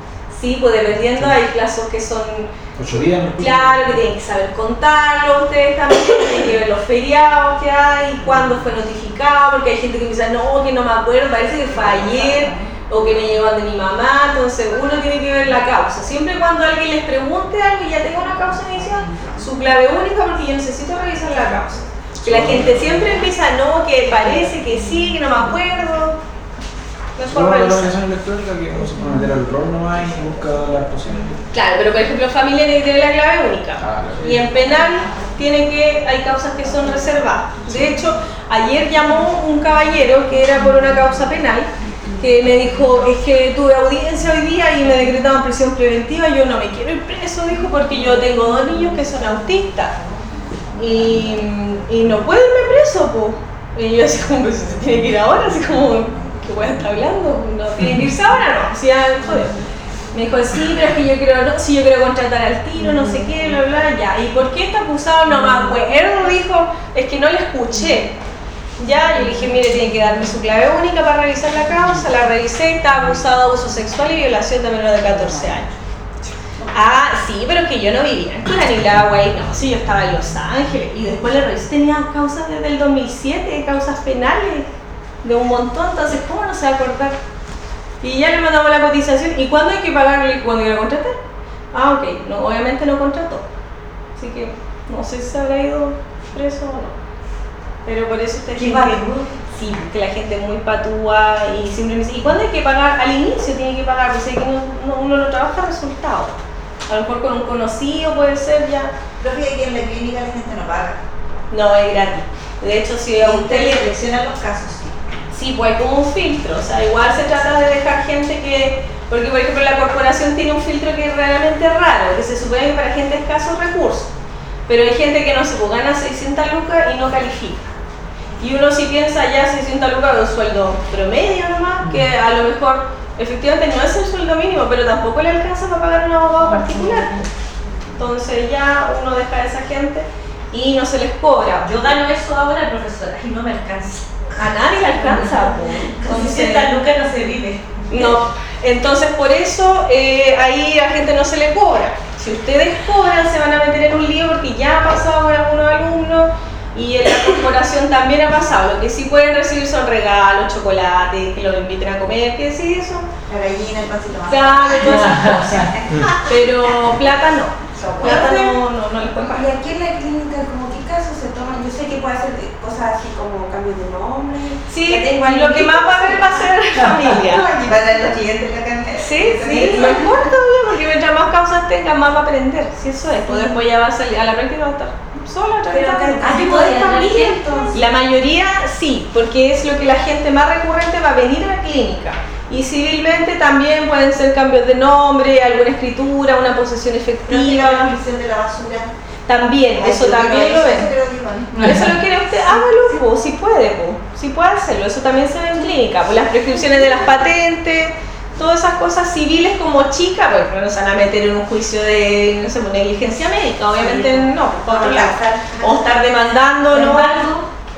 Sí, pues dependiendo hay plazos que son Ocho días, ¿no? Claro, que tienen que saber contarlo ustedes también, tienen que ver los feriados que hay, cuándo fue notificado, porque hay gente que piensa, no, que no me acuerdo, parece que fue ayer, o que me llegó de mi mamá, entonces uno tiene que ver la causa. Siempre cuando alguien les pregunte algo y ya tenga una causa inicial, su clave única, porque yo necesito revisar la causa. Que la gente siempre empieza, no, que parece que sí, que no me acuerdo. Mejor Solo la revisar. organización electrónica que uno se puede meter al rol nomás y busca las posibilidades. Claro, pero por ejemplo familia tiene la clave única. Ah, claro. Y en penal tiene que, hay causas que son reservadas. De hecho, ayer llamó un caballero que era por una causa penal que me dijo, es que tuve audiencia hoy día y me decretaban prisión preventiva, yo no me quiero ir preso, dijo, porque yo tengo dos niños que son autistas. Y, y no puedo irme preso, pues. Y yo así como, "Pues, se tiene que ir ahora, así como, ¿qué a estar hablando? ¿No tiene que irse ahora? No, si ya, joder. Me dijo, sí, pero es que yo quiero, no, si yo quiero contratar al tiro, no sé qué, bla, bla, ya. ¿Y por qué está acusado? No me acuerdo, dijo, es que no le escuché. Ya, yo le dije, mire, tiene que darme su clave única para revisar la causa. La revisé, está acusado de abuso sexual y violación de menor de 14 años. Ah, sí, pero es que yo no vivía en Curanilagua y no, sí, yo estaba en Los Ángeles. Y después le revisé, tenía causas desde el 2007, causas penales, de un montón, entonces, ¿cómo no se va a acordar? Y ya le mandamos la cotización. ¿Y cuándo hay que pagarle cuando iba a contratar? Ah, ok. No, obviamente no contrató. Así que no sé si se habrá ido preso o no. Pero por eso usted ¿Qué pagó? Sí, que la gente es muy patúa y siempre me dice, ¿y cuándo hay que pagar? Al inicio tiene que pagar, pues es que no, no- uno no trabaja resultado. A lo mejor con un conocido puede ser ya. Pero fíjate que en la clínica la gente no paga. No, es gratis. De hecho, si a usted le le presionan los casos, sí. Pues hay como un filtro, o sea, igual se trata de dejar gente que, porque por ejemplo la corporación tiene un filtro que es realmente raro, que se supone que para gente escasos recursos, pero hay gente que no se pues, gana 600 lucas y no califica. Y uno si piensa ya 600 lucas de un sueldo promedio nomás, que a lo mejor efectivamente no es el sueldo mínimo, pero tampoco le alcanza para pagar un abogado particular. Entonces ya uno deja a esa gente y no se les cobra. Yo gano eso ahora, profesora, y no me alcanza. A nadie le alcanza. Entonces, 600 lucas no se vive. No, entonces por eso eh, ahí a gente no se le cobra. Si ustedes cobran se van a meter en un lío porque ya ha pasado con algunos alumnos y en la corporación también ha pasado. Lo que sí pueden recibir son regalos, chocolates, que los inviten a comer, que sí, eso. La gallina, el pancito más. Claro, todas esas (laughs) cosas. Pero plata no. Plata no, no, no les pueden Y pagar. aquí en la clínica, como casos se toman, yo sé que puede hacer cosas así como cambios de nombre. Sí, lo que más va a ver va a ser (laughs) familia. (laughs) Y para los siguientes la cantidad. Sí, sí, mejor todavía, porque mientras más causas tenga, más va a aprender. Si eso es, pues después ya va a salir, a la práctica va a estar sola, Pero tramitando. acá tipo podría de tener familia, gente. entonces. La mayoría sí, porque es lo que la gente más recurrente va a venir a la clínica. Y civilmente también pueden ser cambios de nombre, alguna escritura, una posesión la efectiva. comisión de la basura. También, Ay, eso también lo ven. Eso lo quiere usted, hágalo, po, si puede, po, si puede hacerlo, eso también se ve en clínica, pues las prescripciones de las patentes, todas esas cosas civiles como chica, porque no se van a meter en un juicio de, no sé, pues, negligencia médica, obviamente no, por otro lado. O estar demandando, ¿no?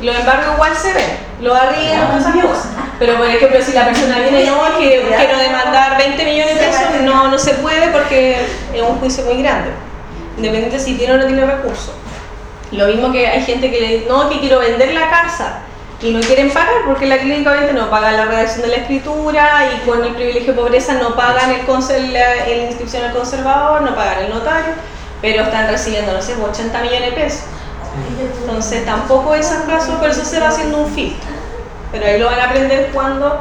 Los embargos igual se ven, los arriendos, todas esas cosas. Pero por ejemplo, si la persona viene, no, que (laughs) quiero demandar 20 millones de pesos, no, no se puede porque es un juicio muy grande, independiente si tiene o no tiene recursos. Lo mismo que hay gente que le dice, no, que quiero vender la casa y no quieren pagar porque la clínica obviamente no paga la redacción de la escritura y con el privilegio de pobreza no pagan el, la, inscripción al conservador, no pagan el notario, pero están recibiendo, no sé, 80 millones de pesos. Entonces tampoco es caso, por eso se va haciendo un filtro. Pero ahí lo van a aprender cuando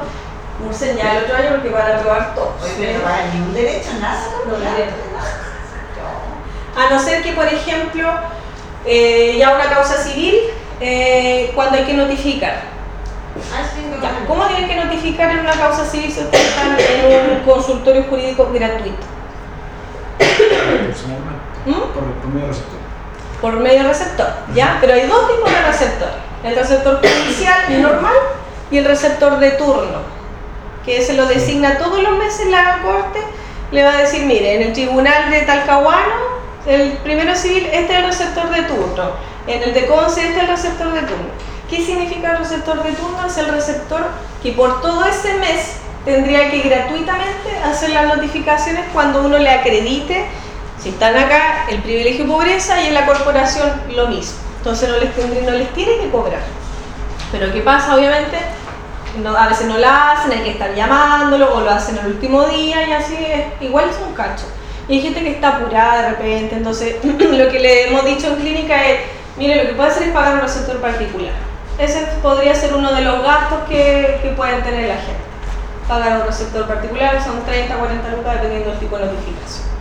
cursen ya el otro año porque van a probar todo. Pero no pagan ni un derecho, nada. No, directo. A no ser que, por ejemplo, eh, ya una causa civil, eh, cuando hay que notificar. Ya, ¿Cómo tienen que notificar en una causa civil si ustedes están en un consultorio jurídico gratuito? ¿Mm? Por, por medio receptor. por medio receptor, ¿ya? Pero hay dos tipos de receptor. El receptor judicial normal y el receptor de turno, que se lo designa todos los meses la corte, le va a decir, mire, en el tribunal de Talcahuano, el primero civil, este es el receptor de turno. En el de Conce, este es el receptor de turno. ¿Qué significa el receptor de turno? Es el receptor que por todo ese mes tendría que gratuitamente hacer las notificaciones cuando uno le acredite si están acá, el privilegio pobreza y en la corporación lo mismo. Entonces no les, tendría- no les tiene que cobrar. Pero ¿qué pasa? Obviamente, a veces no la hacen, hay que estar llamándolo o lo hacen el último día y así es. Igual es un cacho. Y hay gente que está apurada de repente, entonces (clears throat) lo que le hemos dicho en clínica es, mire, lo que puede hacer es pagar un receptor particular. Ese podría ser uno de los gastos que, que pueden tener la gente. Pagar un receptor particular, son 30, 40 lucas dependiendo del tipo de notificación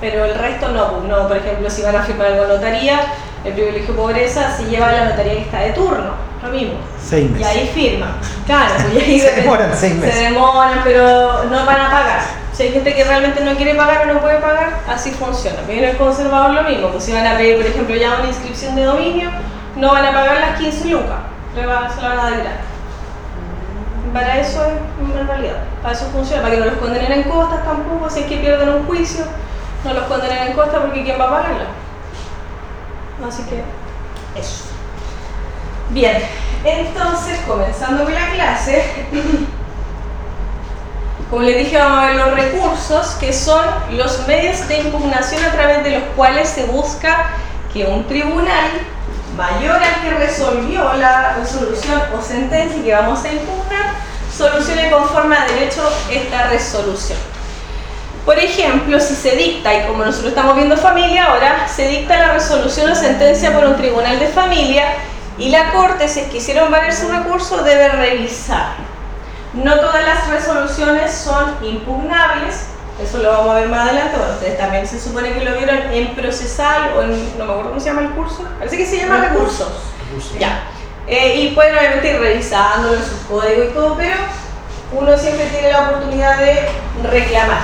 pero el resto no, pues, no, por ejemplo, si van a firmar algo en notaría, el privilegio pobreza si lleva la notaría que está de turno, lo mismo. Seis Y meses. ahí firman, claro, pues, y ahí (laughs) Se demoran seis meses. Se demoran, pero no van a pagar. Si hay gente que realmente no quiere pagar o no puede pagar, así funciona. En el conservador lo mismo, pues si van a pedir, por ejemplo, ya una inscripción de dominio, no van a pagar las 15 lucas, se la van a dar. Para eso es en realidad, para eso funciona, para que no los condenen en costas tampoco, si es que pierden un juicio, no los condenen en costas porque ¿quién va a pagarla? Así que eso. Bien, entonces comenzando con la clase, como les dije vamos a ver los recursos que son los medios de impugnación a través de los cuales se busca que un tribunal mayor al que resolvió la resolución o sentencia que vamos a impugnar solucione conforme a derecho esta resolución. Por ejemplo, si se dicta, y como nosotros estamos viendo familia ahora, se dicta la resolución o sentencia por un tribunal de familia y la Corte, si quisieron valer su recurso, debe revisar. No todas las resoluciones son impugnables, eso lo vamos a ver más adelante, bueno, ustedes también se supone que lo vieron en procesal o en, no me acuerdo cómo se llama el curso, parece que se llama recursos. Ya. Eh, y pueden obviamente ir revisándolo en su código y todo, pero uno siempre tiene la oportunidad de reclamar.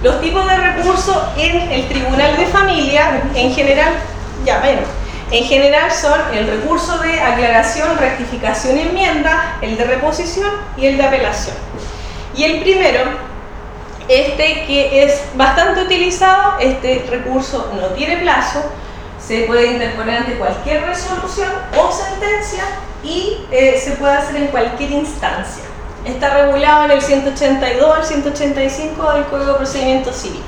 Los tipos de recursos en el tribunal de familia, en general, ya, bueno, en general son el recurso de aclaración, rectificación y enmienda, el de reposición y el de apelación. Y el primero, este que es bastante utilizado, este recurso no tiene plazo, se puede interponer ante cualquier resolución o sentencia y eh, se puede hacer en cualquier instancia. Está regulado en el 182 al 185 del Código de Procedimiento Civil.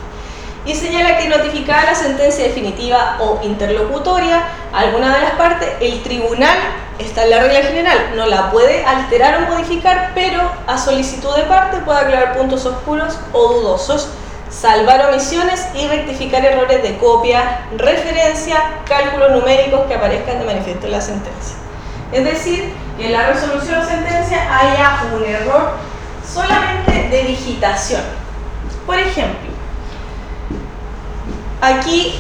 Y señala que notificada la sentencia definitiva o interlocutoria a alguna de las partes, el tribunal, está en la regla general, no la puede alterar o modificar, pero a solicitud de parte puede aclarar puntos oscuros o dudosos, salvar omisiones y rectificar errores de copia, referencia, cálculos numéricos que aparezcan de manifiesto en la sentencia. Es decir, en la resolución o sentencia haya un error solamente de digitación. Por ejemplo, aquí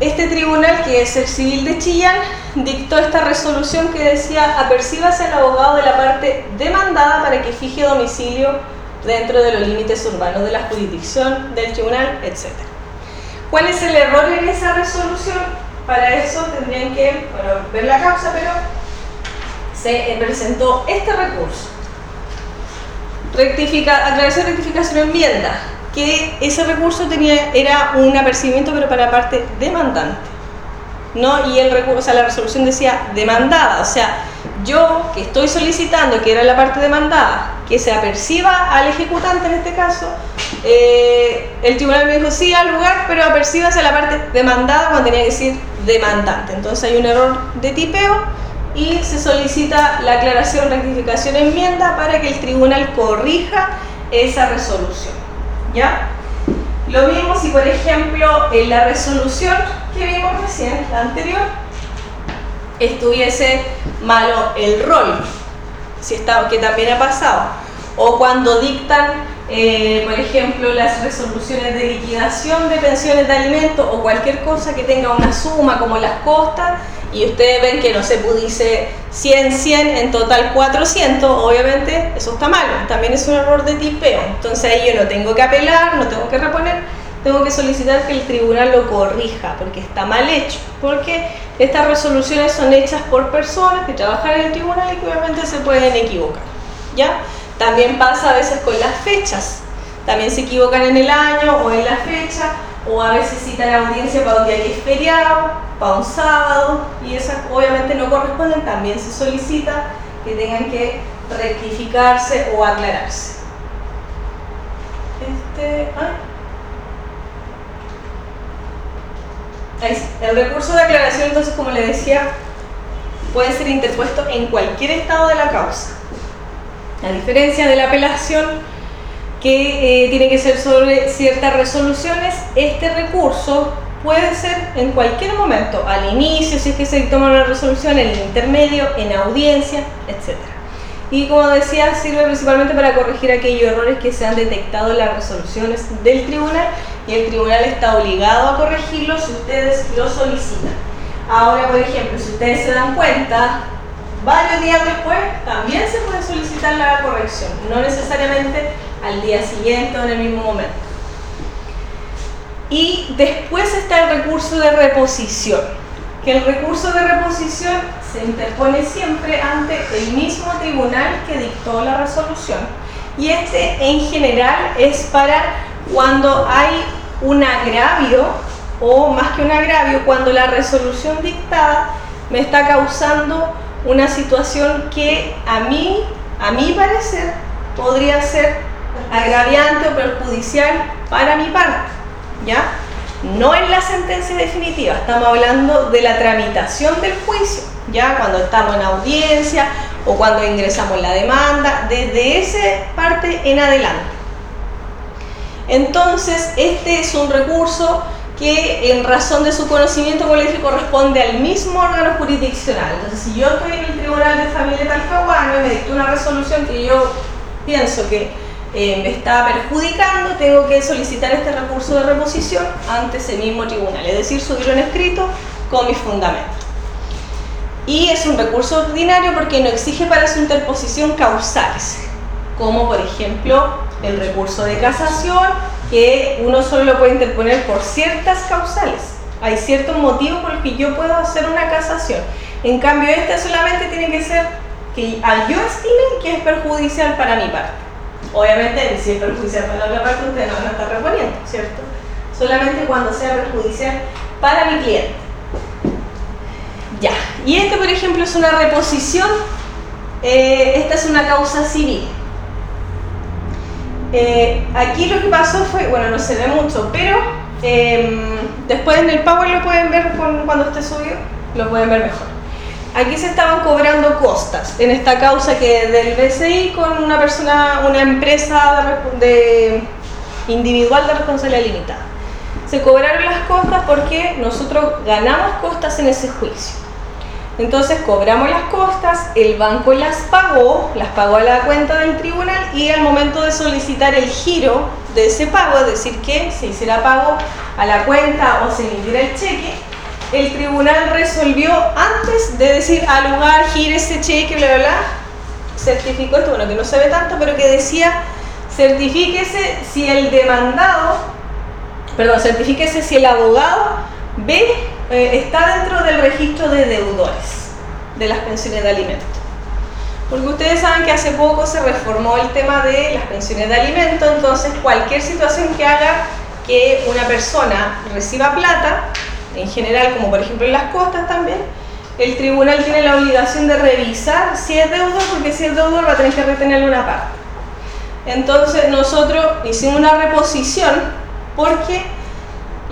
este tribunal, que es el civil de Chillán, dictó esta resolución que decía apercíbase al abogado de la parte demandada para que fije domicilio dentro de los límites urbanos de la jurisdicción del tribunal, etc. ¿Cuál es el error en esa resolución? Para eso tendrían que bueno, ver la causa, pero se presentó este recurso. Rectifica, aclaración, rectificación, enmienda. Que ese recurso tenía, era un apercibimiento, pero para la parte demandante. ¿no? Y el recurso, o sea, la resolución decía demandada. O sea, yo que estoy solicitando, que era la parte demandada, que se aperciba al ejecutante en este caso, eh, el tribunal me dijo sí al lugar, pero apercíbase a la parte demandada cuando tenía que decir demandante. Entonces hay un error de tipeo y se solicita la aclaración, rectificación, enmienda para que el tribunal corrija esa resolución. ¿Ya? Lo mismo si, por ejemplo, en la resolución que vimos recién, la anterior, estuviese malo el rol, si está, que también ha pasado, o cuando dictan, eh, por ejemplo, las resoluciones de liquidación de pensiones de alimentos o cualquier cosa que tenga una suma como las costas, y ustedes ven que no se pudice 100, 100, en total 400, obviamente eso está malo, también es un error de tipeo, entonces ahí yo no tengo que apelar, no tengo que reponer, tengo que solicitar que el tribunal lo corrija porque está mal hecho, porque estas resoluciones son hechas por personas que trabajan en el tribunal y que obviamente se pueden equivocar. ¿ya? También pasa a veces con las fechas, también se equivocan en el año o en la fecha, o a veces citan audiencia para un día que es feriado, para un sábado, y esas obviamente no corresponden, también se solicita que tengan que rectificarse o aclararse. Este. El recurso de aclaración, entonces, como le decía, puede ser interpuesto en cualquier estado de la causa. A diferencia de la apelación, que eh, tiene que ser sobre ciertas resoluciones, este recurso puede ser en cualquier momento, al inicio, si es que se toma una resolución, en el intermedio, en audiencia, etc. Y como decía, sirve principalmente para corregir aquellos errores que se han detectado en las resoluciones del tribunal y el tribunal está obligado a corregirlos si ustedes lo solicitan. Ahora, por ejemplo, si ustedes se dan cuenta, varios días después también se puede solicitar la corrección, no necesariamente al día siguiente o en el mismo momento. Y después está el recurso de reposición, que el recurso de reposición se interpone siempre ante el mismo tribunal que dictó la resolución. Y este en general es para cuando hay un agravio, o más que un agravio, cuando la resolución dictada me está causando una situación que a mí, a mi parecer, podría ser agraviante o perjudicial para mi parte, ¿ya? No en la sentencia definitiva, estamos hablando de la tramitación del juicio, ya cuando estamos en audiencia o cuando ingresamos la demanda, desde esa parte en adelante. Entonces, este es un recurso que en razón de su conocimiento colegio corresponde al mismo órgano jurisdiccional. Entonces, si yo estoy en el Tribunal de Familia Talcahuano y me dictó una resolución que yo pienso que eh, me está perjudicando, tengo que solicitar este recurso de reposición ante ese mismo tribunal, es decir, subirlo en escrito con mis fundamentos. Y es un recurso ordinario porque no exige para su interposición causales, como por ejemplo el recurso de casación, que uno solo lo puede interponer por ciertas causales. Hay ciertos motivos por los que yo puedo hacer una casación. En cambio, este solamente tiene que ser que yo estime que es perjudicial para mi parte. Obviamente, si es perjudicial para la otra parte, ustedes no a estar reponiendo, ¿cierto? Solamente cuando sea perjudicial para mi cliente. Ya, y este, por ejemplo, es una reposición. Eh, esta es una causa civil. Eh, aquí lo que pasó fue, bueno, no se ve mucho, pero eh, después en el Power lo pueden ver cuando esté subido, lo pueden ver mejor. Aquí se estaban cobrando costas en esta causa que del BCI con una persona, una empresa de individual de responsabilidad limitada. Se cobraron las costas porque nosotros ganamos costas en ese juicio. Entonces cobramos las costas, el banco las pagó, las pagó a la cuenta del tribunal y al momento de solicitar el giro de ese pago, es decir, que se hiciera pago a la cuenta o se emitiera el cheque, el tribunal resolvió antes de decir al lugar, gire ese cheque, bla, bla, bla, certificó esto, bueno, que no se ve tanto, pero que decía, certifíquese si el demandado, perdón, certifíquese si el abogado ve, eh, está dentro del registro de deudores de las pensiones de alimentos. Porque ustedes saben que hace poco se reformó el tema de las pensiones de alimentos, entonces cualquier situación que haga que una persona reciba plata, en general, como por ejemplo en las costas también, el tribunal tiene la obligación de revisar si es deudor, porque si es deudor va a tener que retenerle una parte. Entonces nosotros hicimos una reposición porque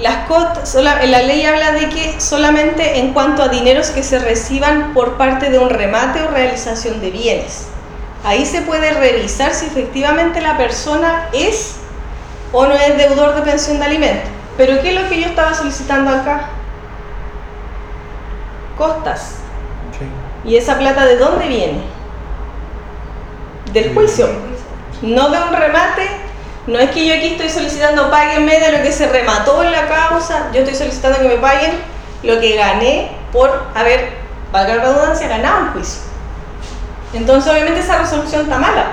las sola- la ley habla de que solamente en cuanto a dineros que se reciban por parte de un remate o realización de bienes. Ahí se puede revisar si efectivamente la persona es o no es deudor de pensión de alimentos. Pero ¿qué es lo que yo estaba solicitando acá? Costas. ¿Y esa plata de dónde viene? Del juicio. No de un remate. No es que yo aquí estoy solicitando páguenme de lo que se remató en la causa. Yo estoy solicitando que me paguen lo que gané por haber, valga la redundancia, ganado el juicio. Entonces obviamente esa resolución está mala.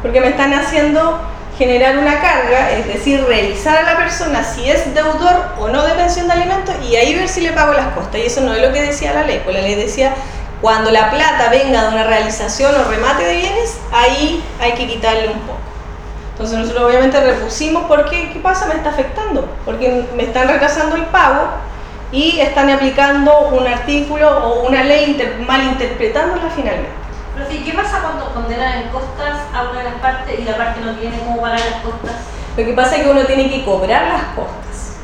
Porque me están haciendo generar una carga, es decir, revisar a la persona si es deudor o no de pensión de alimentos y ahí ver si le pago las costas. Y eso no es lo que decía la ley, pues la ley decía cuando la plata venga de una realización o remate de bienes, ahí hay que quitarle un poco. Entonces nosotros obviamente repusimos porque, ¿qué pasa? Me está afectando, porque me están retrasando el pago y están aplicando un artículo o una ley inter- malinterpretándola finalmente. Pero sí, ¿qué pasa cuando condenan en costas a una de las partes y la parte no tiene cómo pagar las costas? Lo que pasa es que uno tiene que cobrar las costas.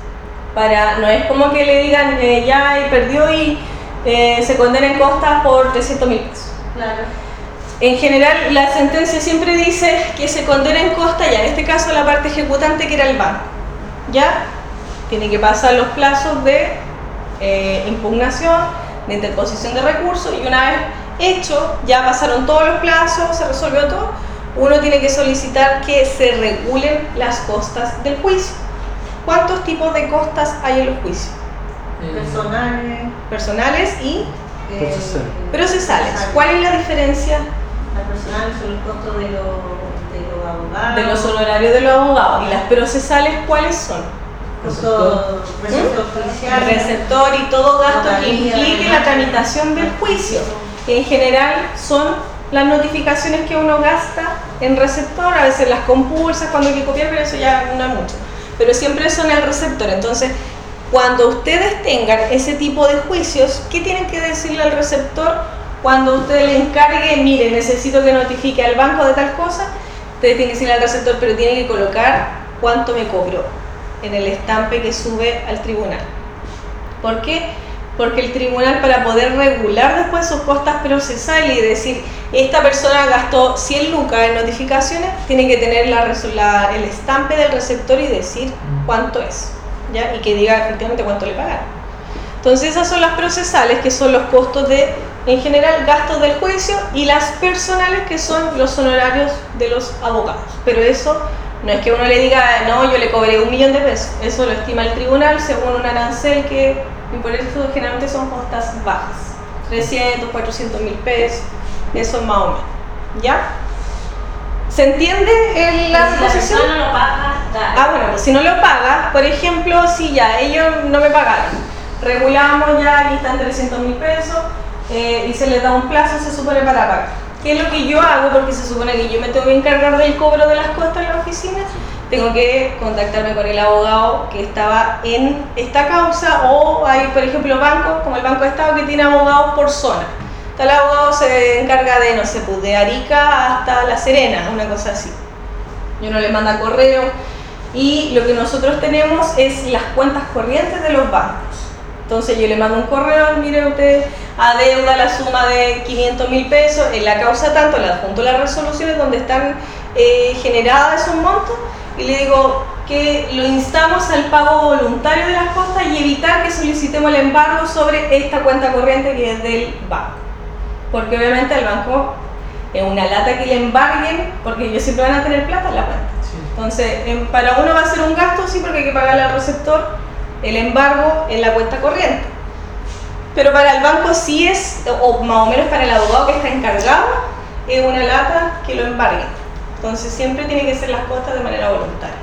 Para, no es como que le digan, eh, ya perdió y eh, se condena en costas por 300 mil pesos. Claro. En general, la sentencia siempre dice que se condena en costa, ya en este caso la parte ejecutante que era el banco. ¿Ya? Tiene que pasar los plazos de eh, impugnación, de interposición de recursos y una vez hecho, ya pasaron todos los plazos, se resolvió todo, uno tiene que solicitar que se regulen las costas del juicio. ¿Cuántos tipos de costas hay en los juicios? Personales. Personales y eh, Procesales. procesales. ¿Cuál es la diferencia Las personales son los costos de los, de los abogados. de los honorarios de los abogados? ¿Y las procesales cuáles son? Receptor judicial. receptor y todo gasto que implique la tramitación del juicio. que En general son las notificaciones que uno gasta en receptor, a veces las compulsas cuando hay que copiar, pero eso ya no es mucho. Pero siempre son el receptor. Entonces, cuando ustedes tengan ese tipo de juicios, ¿qué tienen que decirle al receptor cuando usted le encargue, mire, necesito que notifique al banco de tal cosa? Ustedes tienen que decirle al receptor, pero tiene que colocar cuánto me cobró en el estampe que sube al tribunal. ¿Por qué? Porque el tribunal para poder regular después sus costas procesales y decir, esta persona gastó 100 lucas en notificaciones, tiene que tener el estampe del receptor y decir cuánto es, ¿ya? Y que diga efectivamente cuánto le pagaron. Entonces esas son las procesales, que son los costos de, en general, gastos del juicio, y las personales, que son los honorarios de los abogados. Pero eso no es que uno le diga, no, yo le cobré un millón de pesos. Eso lo estima el tribunal según un arancel que, por eso generalmente son costas bajas. 300, 400 mil pesos, eso más o menos. ¿Ya? ¿Se entiende el- la si la no paga, da. Ah, bueno, pues si no lo paga, por ejemplo, si ya ellos no me pagaron, regulamos ya, aquí están 300 mil pesos eh, y se les da un plazo, se supone para pagar. ¿Qué es lo que yo hago? Porque se supone que yo me tengo que encargar del cobro de las costas en la oficina. Tengo que contactarme con el abogado que estaba en esta causa o hay, por ejemplo, bancos como el Banco de Estado que tiene abogados por zona. Tal abogado se encarga de, no sé, pues de Arica hasta La Serena, una cosa así y uno le manda correo y lo que nosotros tenemos es las cuentas corrientes de los bancos. Entonces yo le mando un correo, mire usted, adeuda la suma de 500 mil pesos, en la causa tanto, le adjunto las resoluciones donde están eh, generadas esos montos y le digo que lo instamos al pago voluntario de las costas y evitar que solicitemos el embargo sobre esta cuenta corriente que es del banco. Porque obviamente el banco es una lata que le embarguen, porque ellos siempre van a tener plata en la cuenta. Entonces, em, para uno va a ser un gasto, sí, porque hay que pagarle al receptor el embargo en la cuenta corriente. Pero para el banco sí es, o más o menos para el abogado que está encargado, es una lata que lo embarguen. Entonces siempre tiene que ser las costas de manera voluntaria.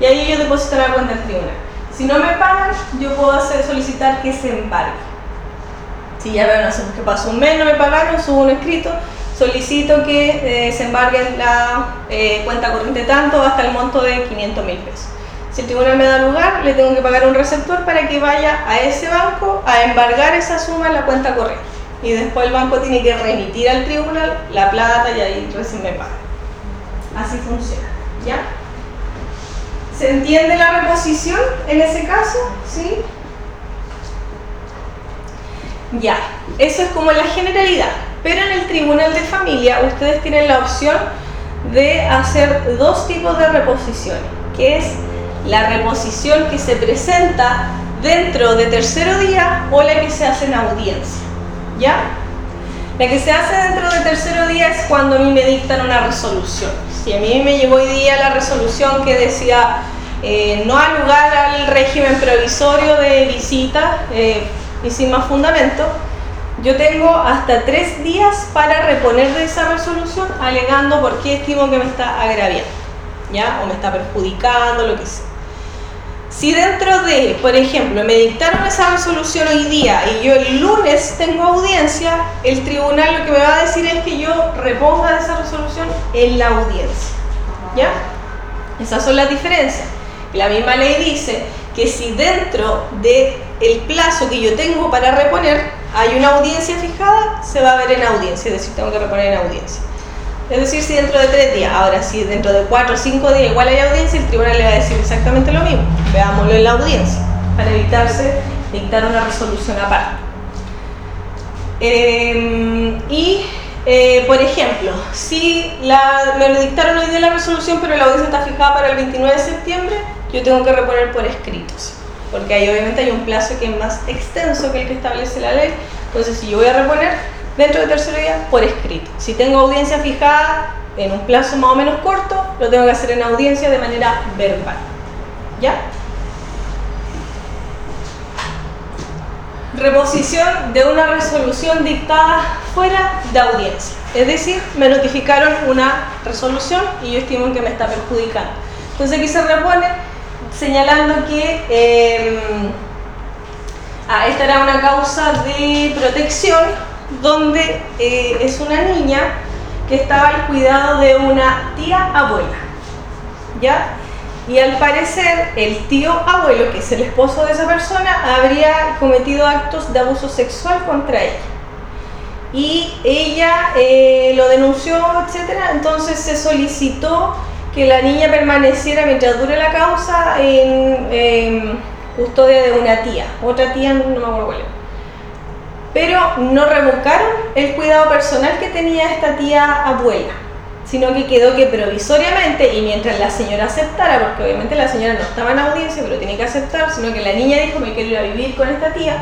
Y ahí ellos depositan la cuenta del tribunal. Si no me pagan, yo puedo hacer solicitar que se embargue. Si ya veo, no que pasó un mes, no me pagaron, subo un escrito, solicito que eh, se embarguen la eh, cuenta corriente tanto hasta el monto de 500 mil pesos. Si el tribunal me da lugar, le tengo que pagar un receptor para que vaya a ese banco a embargar esa suma en la cuenta corriente. Y después el banco tiene que remitir al tribunal la plata y ahí recién me paga. Así funciona, ¿ya? ¿Se entiende la reposición en ese caso? ¿Sí? Ya, eso es como la generalidad. Pero en el tribunal de familia ustedes tienen la opción de hacer dos tipos de reposiciones, que es la reposición que se presenta dentro de tercero día o la que se hace en audiencia. ¿Ya? La que se hace dentro de tercero día es cuando a mí me dictan una resolución. Si a mí me llegó hoy día la resolución que decía eh, no al lugar al régimen provisorio de visita eh, y sin más fundamento, yo tengo hasta tres días para reponer de esa resolución alegando por qué estimo que me está agraviando. ¿ya? O me está perjudicando, lo que sea. Si dentro de, por ejemplo, me dictaron esa resolución hoy día y yo el lunes tengo audiencia, el tribunal lo que me va a decir es que yo reponga esa resolución en la audiencia. ¿Ya? Esas son las diferencias. La misma ley dice que si dentro del el plazo que yo tengo para reponer hay una audiencia fijada, se va a ver en audiencia, es decir, tengo que reponer en audiencia. Es decir, si dentro de tres días, ahora si dentro de cuatro o cinco días igual hay audiencia, el tribunal le va a decir exactamente lo mismo. Veámoslo en la audiencia, para evitarse dictar una resolución aparte. Eh, y, eh, por ejemplo, si la, me lo dictaron hoy día la resolución, pero la audiencia está fijada para el 29 de septiembre, yo tengo que reponer por escritos. Porque ahí obviamente hay un plazo que es más extenso que el que establece la ley. Entonces, si yo voy a reponer, dentro de tercer día por escrito. Si tengo audiencia fijada en un plazo más o menos corto, lo tengo que hacer en audiencia de manera verbal. ¿Ya? Reposición de una resolución dictada fuera de audiencia. Es decir, me notificaron una resolución y yo estimo que me está perjudicando. Entonces aquí se repone señalando que eh, ah, esta era una causa de protección donde eh, es una niña que estaba al cuidado de una tía abuela, ¿ya? Y al parecer el tío abuelo, que es el esposo de esa persona, habría cometido actos de abuso sexual contra ella. Y ella eh, lo denunció, etcétera, entonces se solicitó que la niña permaneciera mientras dure la causa en, custodia de una tía, otra tía, no me acuerdo cuál pero no revocaron el cuidado personal que tenía esta tía abuela, sino que quedó que provisoriamente y mientras la señora aceptara, porque obviamente la señora no estaba en audiencia, pero tiene que aceptar, sino que la niña dijo me quiero ir a vivir con esta tía,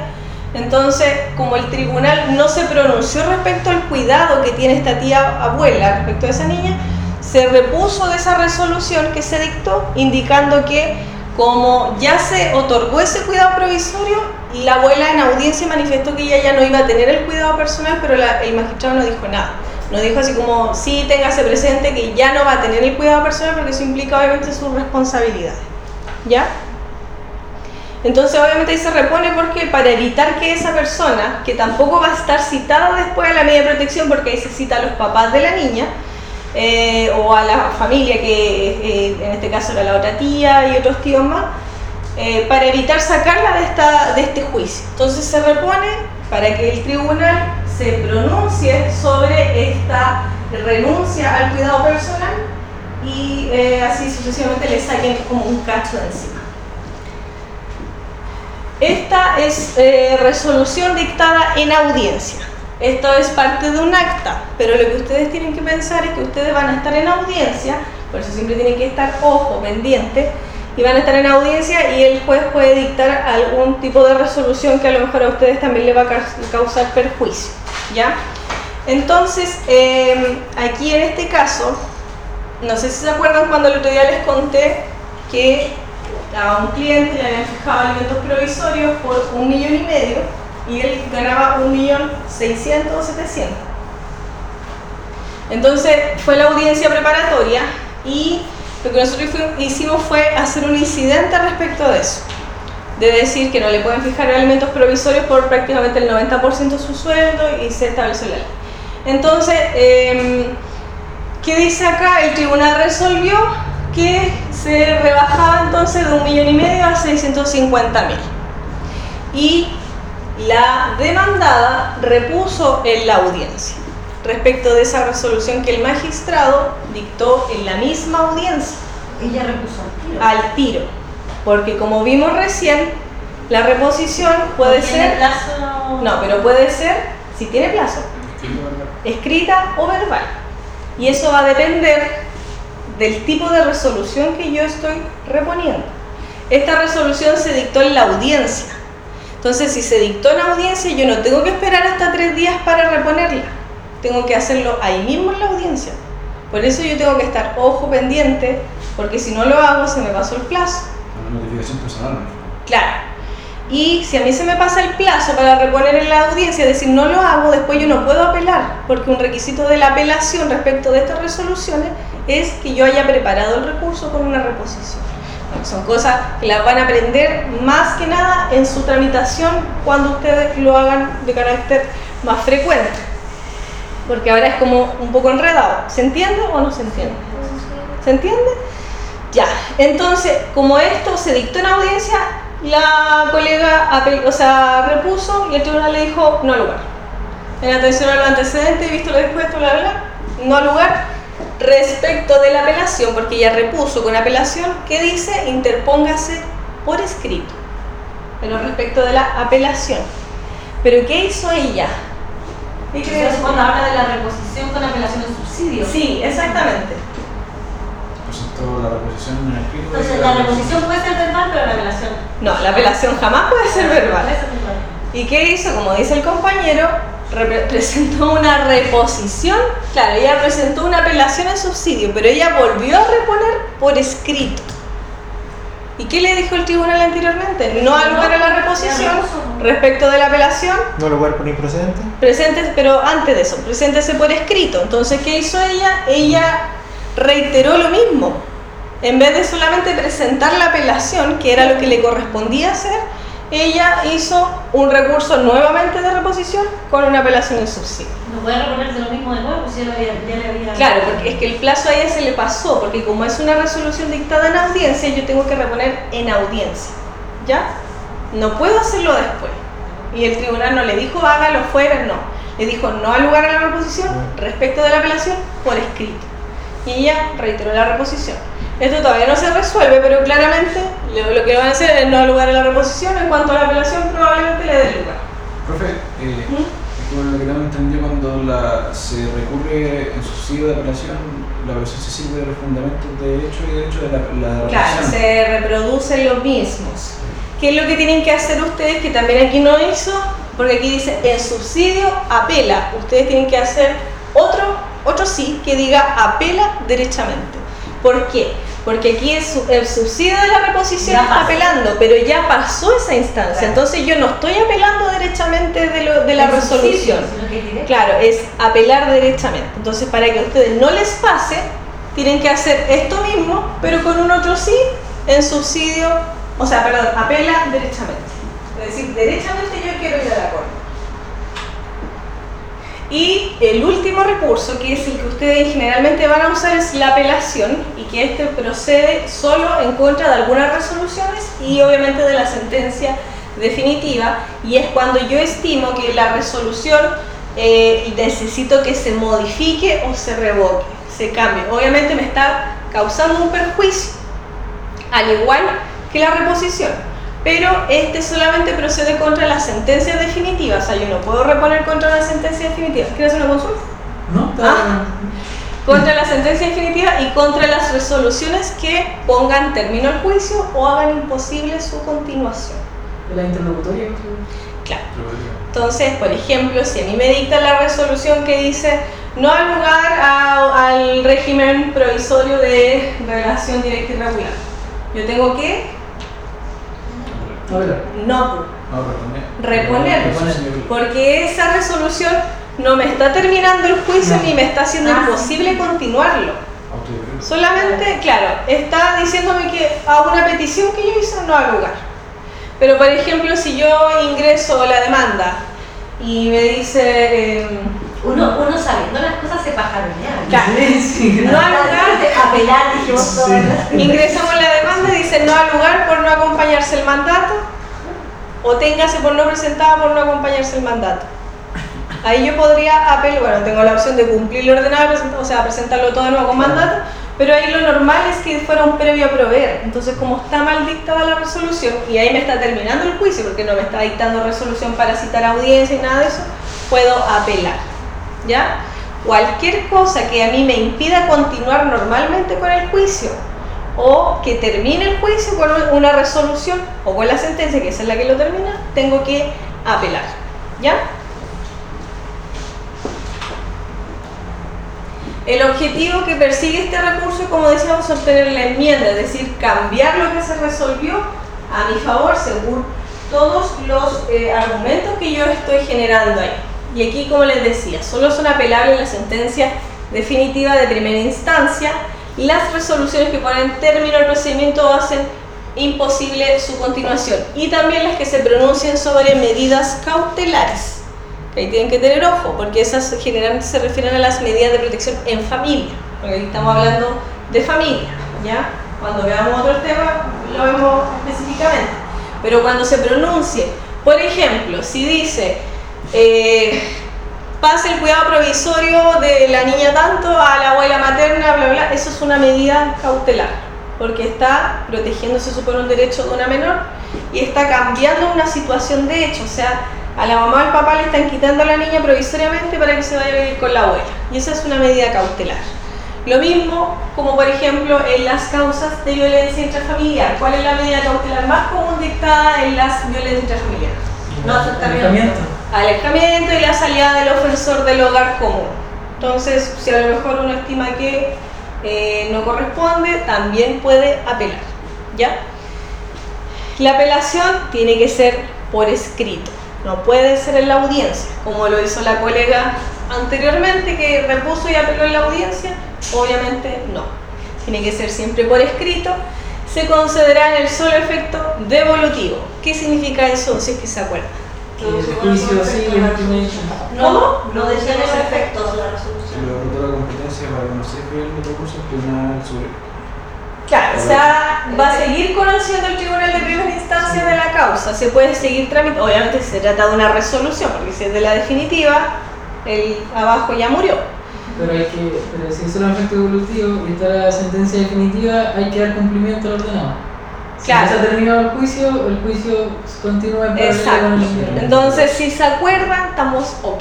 entonces como el tribunal no se pronunció respecto al cuidado que tiene esta tía abuela respecto a esa niña, se repuso de esa resolución que se dictó indicando que como ya se otorgó ese cuidado provisorio, la abuela en audiencia manifestó que ella ya no iba a tener el cuidado personal, pero el magistrado no dijo nada. No dijo así como, sí, téngase presente que ya no va a tener el cuidado personal porque eso implica obviamente sus responsabilidades. ¿Ya? Entonces obviamente ahí se repone porque para evitar que esa persona, que tampoco va a estar citada después a la medida de protección porque ahí se cita a los papás de la niña, eh, o a la familia que eh, en este caso era la otra tía y otros tíos más, eh, para evitar sacarla de, esta, de este juicio. Entonces se repone para que el tribunal se pronuncie sobre esta renuncia al cuidado personal y así sucesivamente le saquen como un cacho de encima. Esta es resolución dictada en audiencia. Esto es parte de un acta, pero lo que ustedes tienen que pensar es que ustedes van a estar en audiencia, por eso siempre tienen que estar ojo, pendiente, y van a estar en audiencia y el juez puede dictar algún tipo de resolución que a lo mejor a ustedes también le va a causar perjuicio, ¿ya? Entonces, eh, aquí en este caso, no sé si se acuerdan cuando el otro día les conté que a un cliente le habían fijado alimentos provisorios por un millón y medio, y él ganaba un millón seiscientos setecientos. Entonces fue la audiencia preparatoria y lo que nosotros hicimos fue hacer un incidente respecto de eso. De decir que no le pueden fijar alimentos provisorios por prácticamente el 90% de su sueldo y se estableció la ley. Entonces, eh, ¿qué dice acá? El tribunal resolvió que se rebajaba entonces de un millón y medio a 650 mil. Y la demandada repuso en la audiencia respecto de esa resolución que el magistrado dictó en la misma audiencia. Ella repuso al tiro. Al tiro. Porque como vimos recién, la reposición puede ¿No ser... tiene plazo? No, pero puede ser, si tiene plazo, escrita o verbal. Y eso va a depender del tipo de resolución que yo estoy reponiendo. Esta resolución se dictó en la audiencia. Entonces, si se dictó en audiencia, yo no tengo que esperar hasta tres días para reponerla. Tengo que hacerlo ahí mismo en la audiencia. Por eso yo tengo que estar ojo pendiente, porque si no lo hago, se me pasó el plazo. Una notificación. Claro. Y si a mí se me pasa el plazo para reponer en la audiencia, decir, no lo hago, después yo no puedo apelar, porque un requisito de la apelación respecto de estas resoluciones es que yo haya preparado el recurso con una reposición. Son cosas que las van a aprender más que nada en su tramitación cuando ustedes lo hagan de carácter más frecuente. Porque ahora es como un poco enredado. ¿Se entiende o no se entiende? ¿Se entiende? Ya, entonces, como esto se dictó en audiencia, la colega o sea, repuso y el tribunal le dijo no lugar. En atención a los antecedentes, visto lo dispuesto, bla, bla, no lugar. Respecto de la apelación, porque ella repuso con apelación, ¿qué dice? Interpóngase por escrito. Pero respecto de la apelación. ¿Pero qué hizo ella? ¿Qué usted? cuando habla de la reposición con apelación en subsidio. Sí, exactamente. Presentó la reposición en el escrito. Entonces, la reposición puede ser verbal, pero la apelación. No, la apelación jamás puede ser verbal. ¿Y qué hizo? Como dice el compañero, (laughs) presentó una reposición. Claro, ella presentó una apelación en subsidio, pero ella volvió a reponer por escrito. ¿Y qué le dijo el tribunal anteriormente? No al lugar a la reposición respecto de la apelación. No lugar por improcedente. Presentes, pero antes de eso, preséntese por escrito. Entonces, ¿qué hizo ella? Ella reiteró lo mismo. En vez de solamente presentar la apelación, que era lo que le correspondía hacer, ella hizo un recurso nuevamente de reposición con una apelación en subsidio. No puede reponerse lo mismo de nuevo, si ya, lo había, ya le había. Claro, porque es que el plazo a ella se le pasó, porque como es una resolución dictada en audiencia, yo tengo que reponer en audiencia. ¿Ya? No puedo hacerlo después. Y el tribunal no le dijo hágalo fuera, no. Le dijo no al lugar a la reposición respecto de la apelación por escrito. Y ella reiteró la reposición. Esto todavía no se resuelve, pero claramente lo, lo que van a hacer es no lugar a la reposición. En cuanto a la apelación, probablemente le dé lugar. Profe, eh, ¿Mm? por lo que tengo entendido, cuando la, se recurre en subsidio de apelación, la apelación se sirve de los fundamentos de hecho y derecho de la, la Claro, apelación. se reproducen los mismos. ¿Qué es lo que tienen que hacer ustedes que también aquí no hizo? Porque aquí dice, en subsidio apela. Ustedes tienen que hacer otro, otro sí que diga apela derechamente. ¿Por qué? Porque aquí es el subsidio de la reposición está apelando, pero ya pasó esa instancia. Claro. Entonces yo no estoy apelando derechamente de, lo- de la El resolución. es. Claro, es apelar derechamente. Entonces, para que a ustedes no les pase, tienen que hacer esto mismo, pero con un otro sí en subsidio, o sea, perdón, apela derechamente. Es decir, derechamente yo quiero ir a la corte. Y el último recurso, que es el que ustedes generalmente van a usar, es la apelación y que este procede solo en contra de algunas resoluciones y obviamente de la sentencia definitiva y es cuando yo estimo que la resolución eh, necesito que se modifique o se revoque, se cambie. Obviamente me está causando un perjuicio, al igual que la reposición. Pero este solamente procede contra las sentencias definitivas, o sea, yo no puedo reponer contra la sentencia definitiva. ¿Quieres hacer una consulta? ¿No? Está- Ah. Contra la sentencia definitiva y contra las resoluciones que pongan término al juicio o hagan imposible su continuación. de la interlocutoria. Claro. Entonces, por ejemplo, si a mí me dicta la resolución que dice no al lugar a- al régimen provisorio de relación directa y regular, yo tengo que No No, reponer. reponer, Reponer. porque esa resolución no me está terminando el juicio No. ni me está haciendo Ah, sí. imposible continuarlo. Solamente, claro, está diciéndome que a una petición que yo hice no al lugar. Pero, por ejemplo, si yo ingreso la demanda y me dice em, Uno, uno sabiendo las cosas se pajaronea. Claro. sí, no al lugar, de apelar, dijimos todos. ingresamos la demanda y dice no al lugar por no acompañarse el mandato o téngase por no presentada por no acompañarse el mandato. Ahí yo podría apelar, bueno, tengo la opción de cumplir lo ordenado, o sea, presentarlo todo de nuevo con mandato, pero ahí lo normal es que fuera un previo a proveer. Entonces, como está mal dictada la resolución, y ahí me está terminando el juicio, porque no me está dictando resolución para citar audiencia y nada de eso, puedo apelar. ¿Ya? Cualquier cosa que a mí me impida continuar normalmente con el juicio, o que termine el juicio con una resolución o con la sentencia, que esa es la que lo termina, tengo que apelar. ¿Ya? El objetivo que persigue este recurso, como decíamos, obtener la enmienda, es decir, cambiar lo que se resolvió a mi favor según todos los eh, argumentos que yo estoy generando ahí. Y aquí, como les decía, solo son apelables las sentencias definitivas de primera instancia, las resoluciones que ponen término al procedimiento hacen imposible su continuación. Y también las que se pronuncian sobre medidas cautelares. Ahí tienen que tener ojo, porque esas generalmente se refieren a las medidas de protección en familia. Porque aquí estamos hablando de familia, ¿ya? Cuando veamos otro tema, lo vemos específicamente. Pero cuando se pronuncie, por ejemplo, si dice, eh, pase el cuidado provisorio de la niña tanto a la abuela materna, bla, bla, eso es una medida cautelar, porque está protegiéndose, supone, un derecho de una menor y está cambiando una situación de hecho, o sea, a la mamá o al papá le están quitando a la niña provisoriamente para que se vaya a vivir con la abuela, y esa es una medida cautelar. Lo mismo como por ejemplo en las causas de violencia intrafamiliar. ¿Cuál es la medida cautelar más común dictada en las violencias intrafamiliares? No acercamiento. Alejamiento. y la salida del ofensor del hogar común. Entonces, si a lo mejor uno estima que eh, no corresponde, también puede apelar. ¿Ya? La apelación tiene que ser por escrito, no puede ser en la audiencia, como lo hizo la colega anteriormente que repuso y apeló en la audiencia, obviamente no. Tiene que ser siempre por escrito. Se concederá en el solo efecto devolutivo. ¿Qué significa eso? Si es que se acuerdan. Que el juicio sí, No, no decía los efectos la Se resolución. le otorga la competencia para conocer el recurso al tribunal sobre. Claro, o sea, va a seguir conociendo el tribunal de primera instancia de la causa. Se puede seguir tramitando. Obviamente se trata de una resolución, porque si es de la definitiva, el abajo ya murió. Pero hay que, pero si es solo un efecto evolutivo y está la sentencia definitiva, hay que dar cumplimiento al ordenado. Si Claro. no se ha terminado el juicio, el juicio continúa en Exacto. con el. Entonces, si se acuerdan, estamos ok.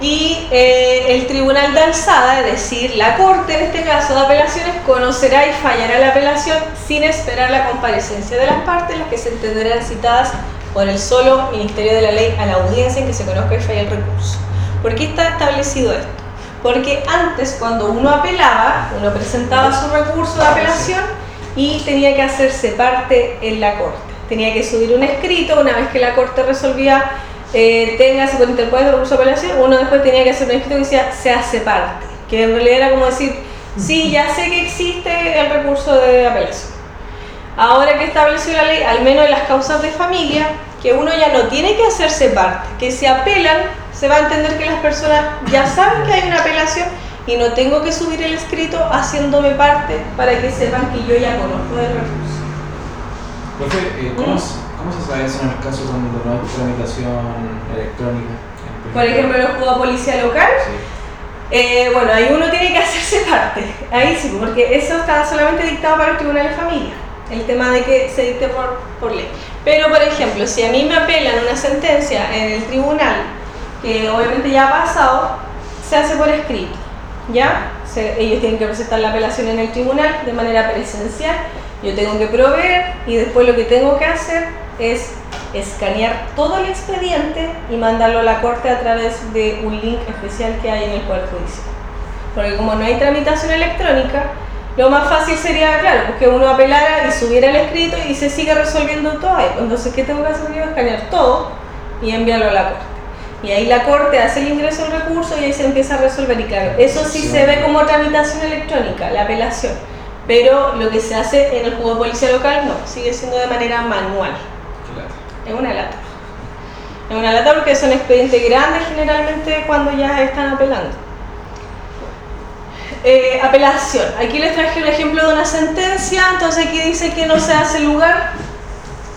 Y eh, el tribunal de alzada, es decir, la corte en este caso de apelaciones, conocerá y fallará la apelación sin esperar la comparecencia de las partes, las que se entenderán citadas por el solo Ministerio de la Ley a la audiencia en que se conozca y falle el recurso. ¿Por qué está establecido esto? Porque antes, cuando uno apelaba, uno presentaba su recurso de apelación y tenía que hacerse parte en la corte. Tenía que subir un escrito, una vez que la corte resolvía, eh, téngase por interpuesto el recurso de apelación, uno después tenía que hacer un escrito que decía, se hace parte. Que en realidad era como decir, sí, ya sé que existe el recurso de apelación. Ahora que estableció la ley, al menos en las causas de familia, que uno ya no tiene que hacerse parte, que si apelan, se va a entender que las personas ya saben que hay una apelación y no tengo que subir el escrito haciéndome parte para que sepan que yo ya conozco el recurso. Profe, eh, ¿cómo, Mm. ¿cómo se sabe eso en el caso cuando no hay tramitación electrónica? Por ejemplo, juzgado de policía local, Sí. eh, bueno, ahí uno tiene que hacerse parte, ahí sí, porque eso está solamente dictado para el tribunal de familia, el tema de que se dicte por, por ley. Pero, por ejemplo, si a mí me apelan una sentencia en el tribunal, que obviamente ya ha pasado, se hace por escrito, ¿ya? Ellos tienen que presentar la apelación en el tribunal de manera presencial, yo tengo que proveer y después lo que tengo que hacer es escanear todo el expediente y mandarlo a la corte a través de un link especial que hay en el Poder Judicial. Porque como no hay tramitación electrónica, lo más fácil sería, claro, pues que uno apelara y subiera el escrito y se sigue resolviendo todo ahí. Entonces, ¿qué tengo que hacer yo? Escanear todo y enviarlo a la corte. Y ahí la corte hace el ingreso del recurso y ahí se empieza a resolver. Y claro, eso sí se ve como tramitación electrónica, la apelación. Pero lo que se hace en el juego de policía local no, sigue siendo de manera manual. Es una lata. Es una lata porque son expedientes grandes generalmente cuando ya están apelando. Eh, apelación. Aquí les traje un ejemplo de una sentencia. Entonces aquí dice que no se hace lugar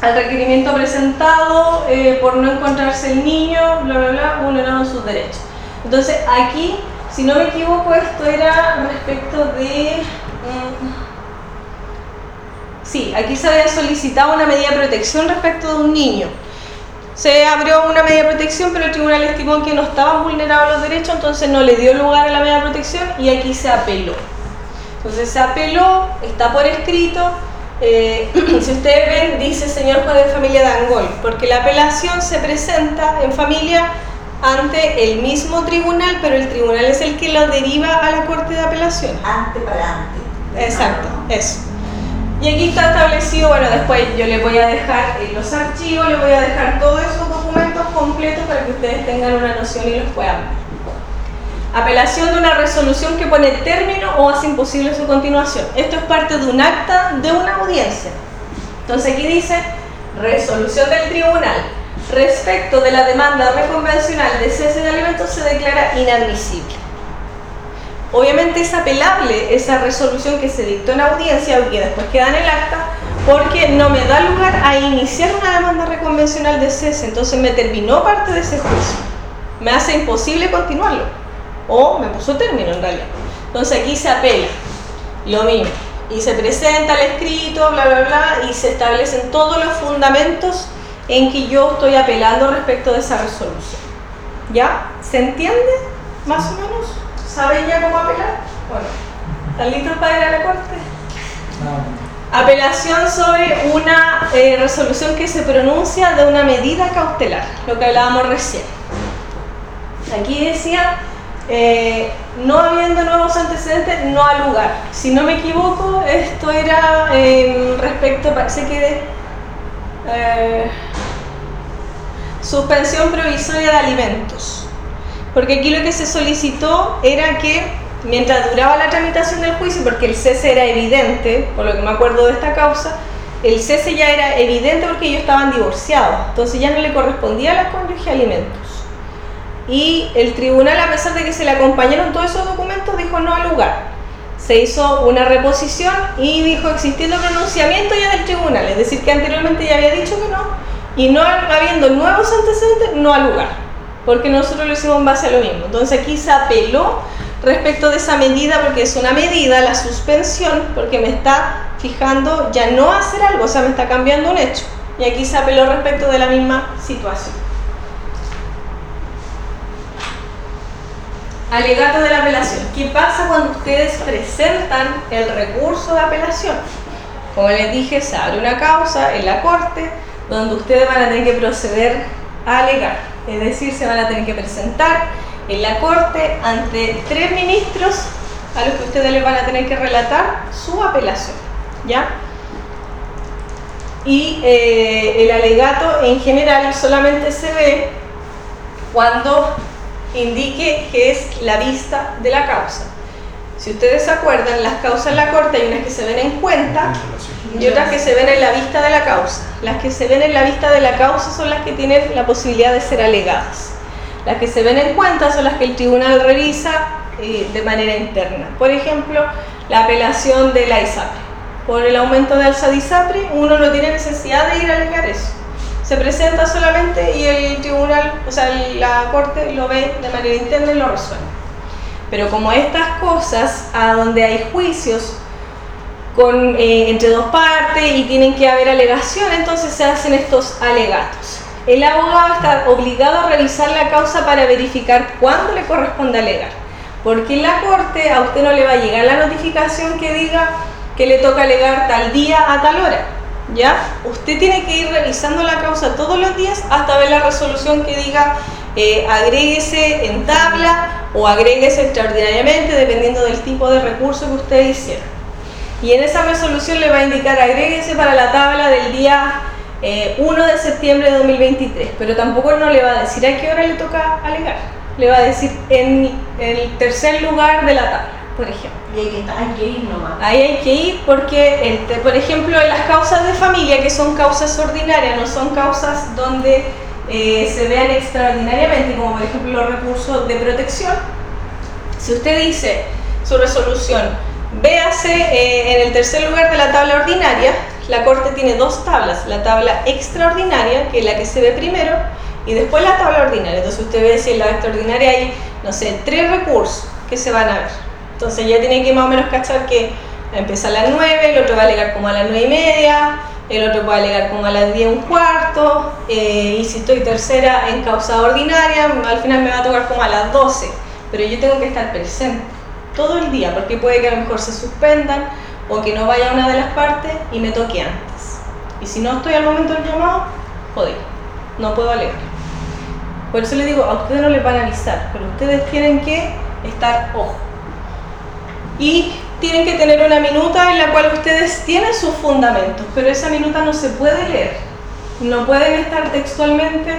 al requerimiento presentado eh, por no encontrarse el niño, bla, bla, bla, vulnerado sus derechos. Entonces aquí, si no me equivoco, esto era respecto de... mm, Sí, aquí se había solicitado una medida de protección respecto de un niño. Se abrió una medida de protección, pero el tribunal estimó que no estaban vulnerados los derechos, entonces no le dio lugar a la medida de protección y aquí se apeló. Entonces se apeló, está por escrito. Eh, (clears throat) si ustedes ven, dice señor juez de familia de Angol, porque la apelación se presenta en familia ante el mismo tribunal, pero el tribunal es el que lo deriva a la corte de apelación. Ante para ante. Exacto, eso. Y aquí está establecido, bueno, después yo les voy a dejar en los archivos, les voy a dejar todos esos documentos completos para que ustedes tengan una noción y los puedan ver. Apelación de una resolución que pone término o hace imposible su continuación. Esto es parte de un acta de una audiencia. Entonces aquí dice resolución del tribunal respecto de la demanda reconvencional de cese de alimentos se declara inadmisible. Obviamente es apelable esa resolución que se dictó en audiencia y que después queda en el acta porque no me da lugar a iniciar una demanda reconvencional de cese, entonces me terminó parte de ese juicio. Me hace imposible continuarlo o me puso término en realidad. Entonces aquí se apela, lo mismo, y se presenta el escrito, bla, bla, bla, y se establecen todos los fundamentos en que yo estoy apelando respecto de esa resolución. ¿Ya? ¿Se entiende? Más o menos. ¿Saben ya cómo apelar? Bueno, ¿están listos para ir a la corte? Apelación sobre una eh, resolución que se pronuncia de una medida cautelar, lo que hablábamos recién. Aquí decía, eh, no habiendo nuevos antecedentes, no al lugar. Si no me equivoco, esto era eh, respecto, parece que eh, suspensión provisoria de alimentos. Porque aquí lo que se solicitó era que mientras duraba la tramitación del juicio, porque el cese era evidente, por lo que me acuerdo de esta causa, el cese ya era evidente porque ellos estaban divorciados, entonces ya no le correspondía a la cónyuge alimentos. Y el tribunal, a pesar de que se le acompañaron todos esos documentos, dijo no al lugar. Se hizo una reposición y dijo existiendo pronunciamiento ya del tribunal, es decir, que anteriormente ya había dicho que no, y no habiendo nuevos antecedentes, no al lugar, porque nosotros lo hicimos en base a lo mismo. Entonces aquí se apeló respecto de esa medida, porque es una medida, la suspensión, porque me está fijando ya no hacer algo, o sea, me está cambiando un hecho. Y aquí se apeló respecto de la misma situación. Alegato de la apelación. ¿Qué pasa cuando ustedes presentan el recurso de apelación? Como les dije, se abre una causa en la corte donde ustedes van a tener que proceder a alegar. Es decir, se van a tener que presentar en la corte ante tres ministros a los que ustedes les van a tener que relatar su apelación. ¿Ya? Y eh, el alegato en general solamente se ve cuando indique que es la vista de la causa. Si ustedes se acuerdan, las causas en la corte hay unas que se ven en cuenta y otras que se ven en la vista de la causa. Las que se ven en la vista de la causa son las que tienen la posibilidad de ser alegadas. Las que se ven en cuenta son las que el tribunal revisa eh, de manera interna. Por ejemplo, la apelación de la ISAPRE. Por el aumento de alza de ISAPRE, uno no tiene necesidad de ir a alegar eso se presenta solamente y el tribunal, o sea, la corte lo ve de manera interna y lo resuelve. Pero como estas cosas, a donde hay juicios con, eh, entre dos partes y tienen que haber alegación, entonces se hacen estos alegatos. El abogado está obligado a revisar la causa para verificar cuándo le corresponde alegar. Porque en la corte a usted no le va a llegar la notificación que diga que le toca alegar tal día a tal hora ¿ya? Usted tiene que ir revisando la causa todos los días hasta ver la resolución que diga eh, agréguese en tabla o agréguese extraordinariamente dependiendo del tipo de recurso que usted hiciera. Y en esa resolución le va a indicar agréguese para la tabla del día 1 eh, de septiembre de 2023, pero tampoco no le va a decir a qué hora le toca alegar, le va a decir en el tercer lugar de la tabla por ejemplo. Y hay que, hay que ir nomás. Ahí hay que ir porque, este, por ejemplo, en las causas de familia, que son causas ordinarias, no son causas donde eh, se vean extraordinariamente, como por ejemplo los recursos de protección, si usted dice su resolución, véase eh, en el tercer lugar de la tabla ordinaria, la Corte tiene dos tablas, la tabla extraordinaria, que es la que se ve primero, y después la tabla ordinaria. Entonces usted ve si en la extraordinaria hay, no sé, tres recursos que se van a ver. Entonces ya tiene que más o menos cachar que empieza a las 9, el otro va a alegar como a las 9 y media, el otro puede alegar como a las 10 un cuarto, eh, y si estoy tercera en causa ordinaria, al final me va a tocar como a las 12, pero yo tengo que estar presente todo el día, porque puede que a lo mejor se suspendan o que no vaya una de las partes y me toque antes. Y si no estoy al momento del llamado, joder, no puedo alegar. Por eso les digo, a ustedes no les van a avisar, pero ustedes tienen que estar ojo y tienen que tener una minuta en la cual ustedes tienen sus fundamentos, pero esa minuta no se puede leer. No pueden estar textualmente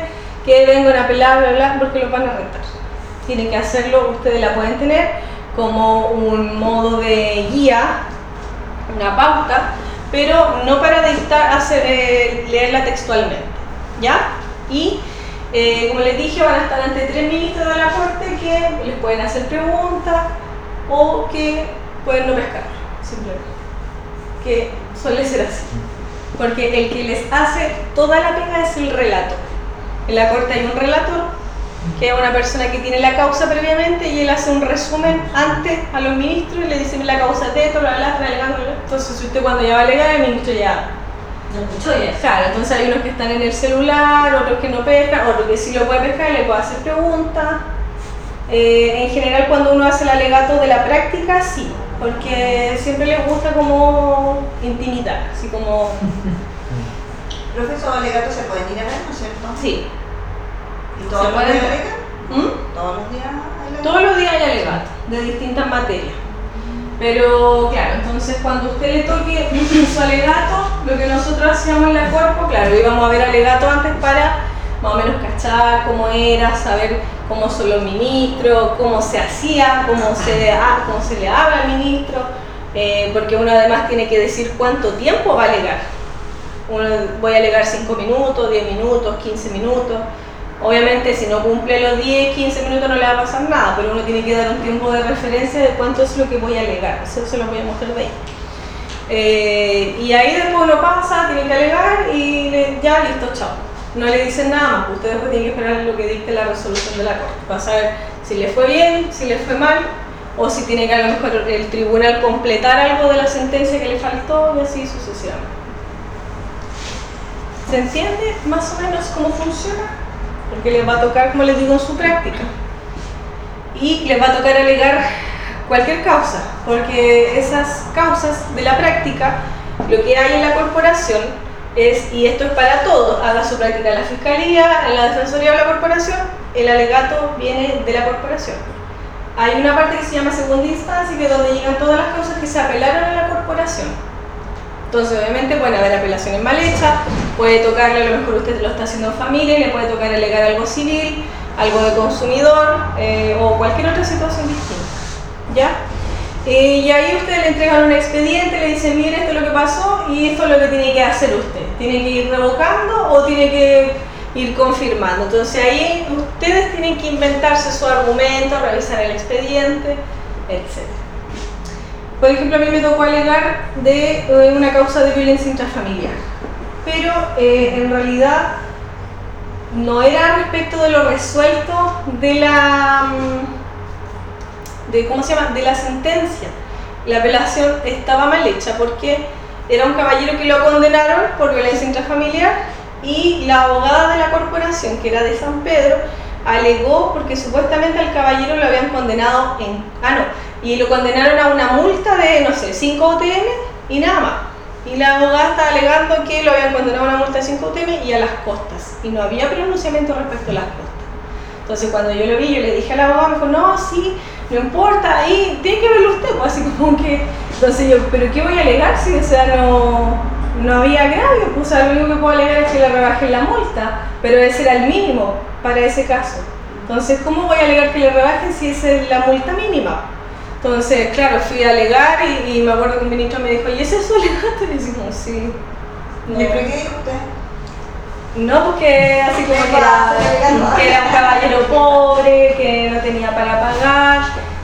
que vengan a apelar, bla, bla, porque lo van a retar. tienen que hacerlo, ustedes la pueden tener como un modo de guía, una pauta, pero no para dictar, hacer, eh, leerla textualmente, ¿ya? Y eh, como les dije, van a estar ante tres ministros de la Corte que les pueden hacer preguntas o que pueden no pescar, simplemente. Que suele ser así. Porque el que les hace toda la pega es el relator. En la Corte hay un relator que es una persona que tiene la causa previamente y él hace un resumen antes a los ministros y le dice la causa de esto, bla, bla, bla, bla, bla. Entonces, usted cuando ya va a alegar, el ministro ya No ya. Claro, entonces hay unos que están en el celular, otros que no pescan, otros que sí lo puede pescar, le puede hacer preguntas. Eh, en general cuando uno hace el alegato de la práctica, sí, porque siempre les gusta como intimidar, así como... (laughs) Profesor alegato se pueden ir a ver, ¿no es cierto? Sí. ¿Y todos ¿Se los días alegan? ¿Mm? ¿Todos los días alegan? Todos los días hay alegato, de distintas materias. Pero claro, entonces cuando usted le toque (laughs) su alegato, lo que nosotros hacíamos en la cuerpo, claro, íbamos a ver alegato antes para más o menos cachar cómo era, saber cómo son los ministros, cómo se hacía, cómo se, cómo se le habla al ministro, eh, porque uno además tiene que decir cuánto tiempo va a alegar. Uno, voy a alegar 5 minutos, 10 minutos, 15 minutos. Obviamente si no cumple los 10, 15 minutos no le va a pasar nada, pero uno tiene que dar un tiempo de referencia de cuánto es lo que voy a alegar. Eso se lo voy a mostrar de ahí. Eh, y ahí después uno pasa, tiene que alegar y ya listo, chao. No le dicen nada más, usted después que esperar lo que dicte la resolución de la corte para saber si le fue bien, si le fue mal, o si tiene que a lo mejor el tribunal completar algo de la sentencia que le faltó y así sucesivamente. ¿Se entiende más o menos cómo funciona? Porque les va a tocar, como les digo, en su práctica. Y les va a tocar alegar cualquier causa, porque esas causas de la práctica, lo que hay en la corporación es, y esto es para todos, haga su práctica en la fiscalía, en la defensoría de la corporación, el alegato viene de la corporación. Hay una parte que se llama segunda instancia, que es donde llegan todas las causas que se apelaron a la corporación. Entonces, obviamente, pueden haber apelaciones mal hechas, puede tocarle, a lo mejor usted lo está haciendo en familia, le puede tocar alegar algo civil, algo de consumidor eh, o cualquier otra situación distinta. ¿Ya? Eh, y ahí usted le entregan un expediente, le dicen, mire, esto es lo que pasó y esto es lo que tiene que hacer usted. Tiene que ir revocando o tiene que ir confirmando. Entonces ahí ustedes tienen que inventarse su argumento, revisar el expediente, etc. Por ejemplo, a mí me tocó alegar de eh, una causa de violencia intrafamiliar, pero eh, en realidad no era respecto de lo resuelto de la, mm, de, ¿cómo se llama? de la sentencia. La apelación estaba mal hecha porque era un caballero que lo condenaron por violencia intrafamiliar y la abogada de la corporación, que era de San Pedro, alegó porque supuestamente al caballero lo habían condenado en... Ah, no, y lo condenaron a una multa de, no sé, 5 UTM y nada más. Y la abogada está alegando que lo habían condenado a una multa de 5 UTM y a las costas. Y no había pronunciamiento respecto a las costas. Entonces cuando yo lo vi, yo le dije a la abogada, me dijo, no, sí, no importa, ahí tiene que verlo usted, pues así como que... Entonces yo, ¿pero qué voy a alegar si, o sea, no, no había agravio? Pues, o sea, lo único que puedo alegar es que le rebajen la multa, pero ese era el mínimo para ese caso. Entonces, ¿cómo voy a alegar que le rebajen si es la multa mínima? Entonces, claro, fui a alegar y, me acuerdo que un ministro me dijo, ¿y ese es su alegato? Y decimos, sí. No. ¿Y por qué dijo usted? No, porque así como que era, que era un caballero pobre, que no tenía para pagar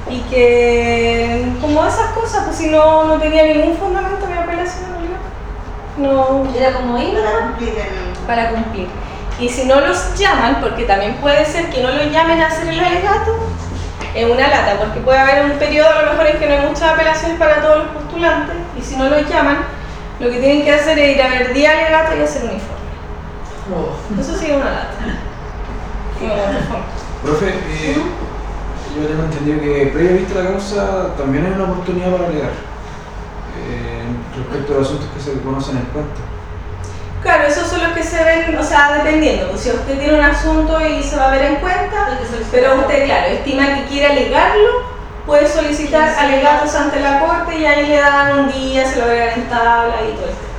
y que como esas cosas, pues si no, no tenía ningún fundamento mi apelación. No, Era como ir, para cumplir. Y si no los llaman, porque también puede ser que no los llamen a hacer el alegato, es una lata, porque puede haber un periodo a lo mejor en que no hay muchas apelaciones para todos los postulantes, y si no los llaman, lo que tienen que hacer es ir a ver día alegato y hacer un informe. Oh. Eso sí es una lata. Profe, eh, yo tengo entendido que previa vista la causa también hay una oportunidad para alegar eh, respecto a los asuntos que se conocen en cuenta. Claro, esos son los que se ven, o sea, dependiendo. pues, si usted tiene un asunto y se va a ver en cuenta, pero usted, claro, estima que quiere alegarlo, puede solicitar alegatos ante la corte y ahí le dan un día, se lo agregan en tabla y todo esto.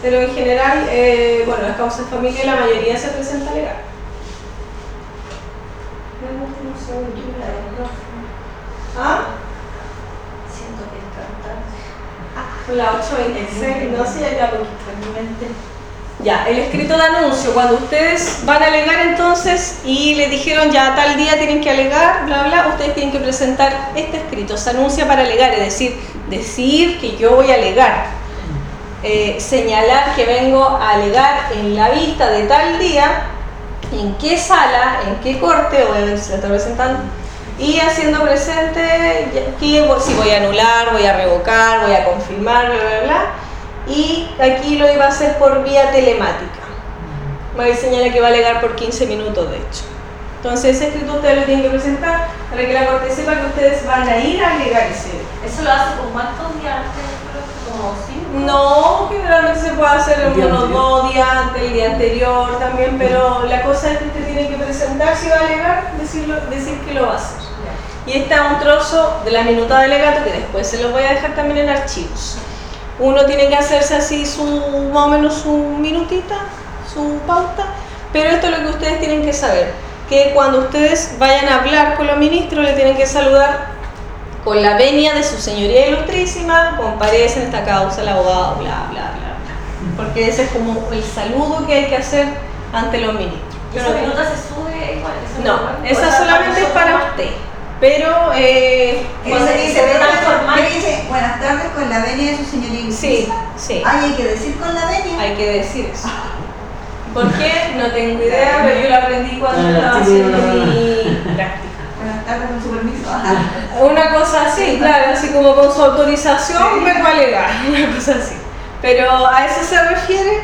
Pero en general, eh, bueno, las causas de familia la mayoría se presenta verdad. ¿Ah? Siento que es cantante. Con la 826, no sé, ya poquito en mi mente. Ya, el escrito de anuncio, cuando ustedes van a alegar entonces y les dijeron ya tal día tienen que alegar, bla, bla, ustedes tienen que presentar este escrito, se anuncia para alegar, es decir, decir que yo voy a alegar, eh, señalar que vengo a alegar en la vista de tal día, en qué sala, en qué corte, obviamente se está presentando, y haciendo presente que si voy a anular, voy a revocar, voy a confirmar, bla, bla, bla. Y aquí lo iba a hacer por vía telemática. Ahí señala que va a alegar por 15 minutos, de hecho. Entonces ese escrito ustedes lo tienen que presentar para que la corte sepa que ustedes van a ir a alegar ese. ¿Eso lo hace con cuántos días antes? Como cinco. No, generalmente se puede hacer El anterior. dos días antes, el día anterior también, pero la cosa es que usted tiene que presentar si va a alegar, decirlo, decir que lo va a hacer. Y este es un trozo de la minuta de alegato que después se los voy a dejar también en archivos. Uno tiene que hacerse así su, más o menos su minutita, su pauta, pero esto es lo que ustedes tienen que saber, que cuando ustedes vayan a hablar con los ministros le tienen que saludar con la venia de su señoría ilustrísima, comparece en esta causa el abogado, bla, bla, bla, bla. Porque ese es como el saludo que hay que hacer ante los ministros. ¿Y esa minuta se sube igual? esa No, igual? esa solamente es para usted. Pero, eh, ¿Qué Cuando dice? dice. ¿qué dice? Buenas tardes con la venia de su señoría. sí, sí, Ay, hay que decir con la venia. hay que decir eso. ¿Por qué? No tengo (laughs) idea, pero yo lo aprendí cuando Ah, estaba sí, haciendo mi práctica. Con su permiso. (laughs) Una cosa así, claro, así como con su autorización vengo a alegar, una cosa así. Pero a eso se refiere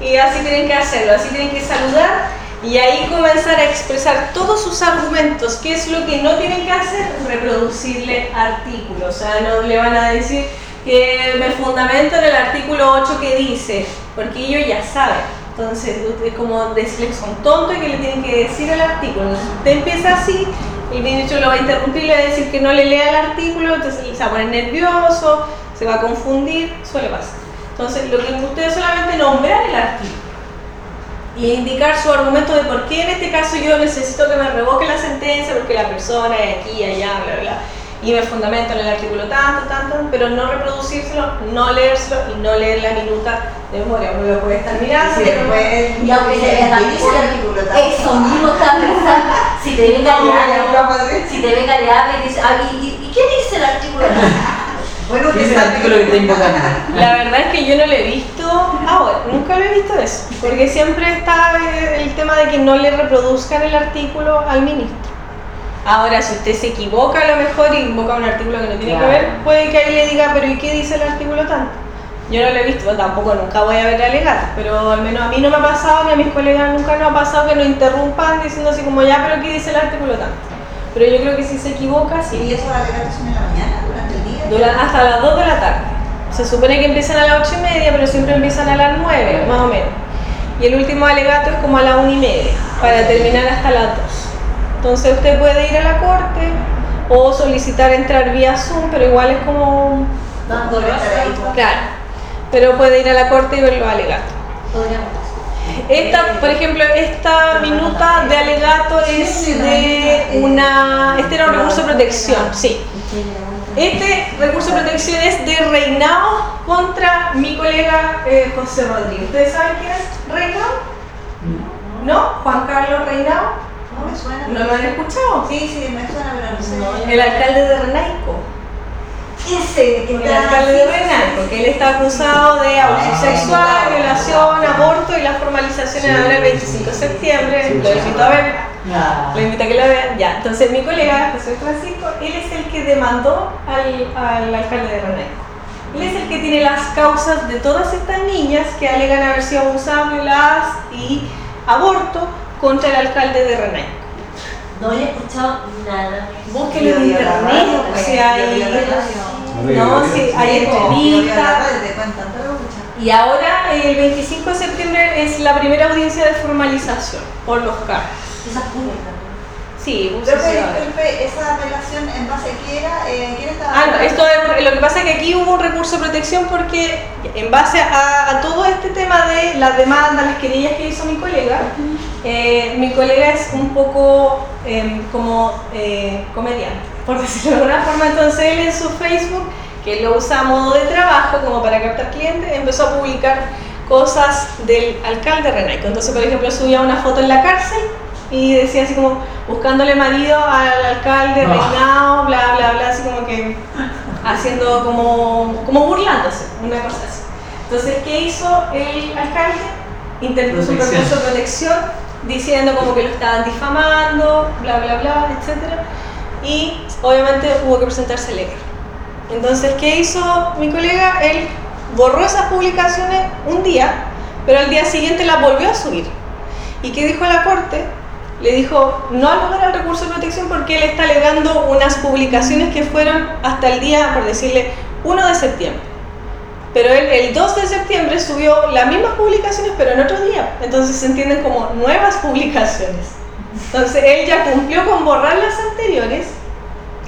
y así tienen que hacerlo, así tienen que saludar y ahí comenzar a expresar todos sus argumentos. ¿Qué es lo que no tienen que hacer? Reproducirle artículos. O sea, no le van a decir que me fundamento en el artículo 8 que dice, porque ellos ya saben. Entonces, usted como decirle que son tontos y que le tienen que decir el artículo. Entonces, usted empieza así, el ministro lo va a interrumpir, le va a decir que no le lea el artículo, entonces se va a poner nervioso, se va a confundir, suele pasar. Entonces, lo que ustedes solamente nombrar el artículo y indicar su argumento de por qué en este caso yo necesito que me revoque la sentencia porque la persona es aquí, allá, bla, bla, y me fundamento en el artículo tanto, tanto, pero no reproducírselo, no leérselo y no leer la minuta de memoria. Uno lo puede estar mirando. Sí, Y aunque se vea el. Eso mismo estaba pensando. Si te venga (laughs) ver. si te venga y dice, ah, ¿y, y, y qué dice el artículo? (laughs) Bueno, ¿Qué es el artículo que está invocando? La verdad es que yo no lo he visto ahora, nunca lo he visto eso, porque siempre está el tema de que no le reproduzcan el artículo al ministro. Ahora, si usted se equivoca a lo mejor y invoca un artículo que no tiene Claro. que ver, puede que ahí le diga, pero ¿y qué dice el artículo tanto? Yo no lo he visto, tampoco nunca voy a ver alegatos, pero al menos a mí no me ha pasado, ni a mis colegas nunca nos ha pasado que nos interrumpan diciendo así como ya, pero ¿qué dice el artículo tanto? Pero yo creo que si se equivoca, sí. ¿Y eso va a alegar son en la mañana, durante el día? Hasta las 2 de la tarde. Se supone que empiezan a las 8 y media, pero siempre empiezan a las 9, más o menos. Y el último alegato es como a las 1 y media, para terminar hasta las 2. Entonces usted puede ir a la corte o solicitar entrar vía Zoom, pero igual es como... Dando. Claro. Pero puede ir a la corte y ver los alegatos. Podríamos. Esta, por ejemplo, esta minuta de alegato es de una... Este era un recurso de protección, sí. Este recurso de protección es de Reinao contra mi colega eh, José Rodríguez. ¿Ustedes saben quién es Reinao? ¿No? Juan Carlos Reinao. No me suena. ¿No lo han escuchado? Sí, sí, me suena, pero no sé. El alcalde de Renaico. Ese que El alcalde de Renaico, que él está acusado de abuso Ah. sexual, violación, aborto y las formalizaciones Sí. ahora el 25 de septiembre. Sí, Lo invito a ver. Ah. Lo invito a que la vean. Ya, entonces mi colega José Francisco, él es el que demandó al, al alcalde de Renaico. Él es el que tiene las causas de todas estas niñas que alegan haber sido abusadas, violadas y aborto contra el alcalde de Renaico. No he escuchado nada. Búsquelo en internet, o pues, sea, hay, no, sí, hay entrevistas. Y ahora el 25 de septiembre es la primera audiencia de formalización por los cargos. Esas públicas. Sí, Pero, disculpe, esa apelación en base a qué era, eh, ¿quién estaba? Ah, no, esto es- lo que pasa es que aquí hubo un recurso de protección porque en base a, a todo este tema de las demandas, las querellas que hizo mi colega, Eh, mi colega es un poco em, como eh, comediante, por (laughs) decirlo de alguna forma. Entonces él en su Facebook, que lo usa a modo de trabajo, como para captar clientes, empezó a publicar cosas del alcalde Renaico. Entonces, por ejemplo, subía una foto en la cárcel y decía así como buscándole marido al alcalde, No. reinado, bla, bla, bla, así como que haciendo como, como burlándose, una cosa así. Entonces, ¿qué hizo el alcalde? Interpuso un recurso de protección diciendo como que lo estaban difamando, bla, bla, bla, etc. Y obviamente hubo que presentarse legal. Entonces, ¿qué hizo mi colega? Él borró esas publicaciones un día, pero al día siguiente las volvió a subir. ¿Y qué dijo la corte? Le dijo no alojar el recurso de protección porque él está alegando unas publicaciones que fueron hasta el día, por decirle, 1 de septiembre. Pero él el 2 de septiembre subió las mismas publicaciones, pero en otro día. Entonces se entienden como nuevas publicaciones. Entonces él ya cumplió con borrar las anteriores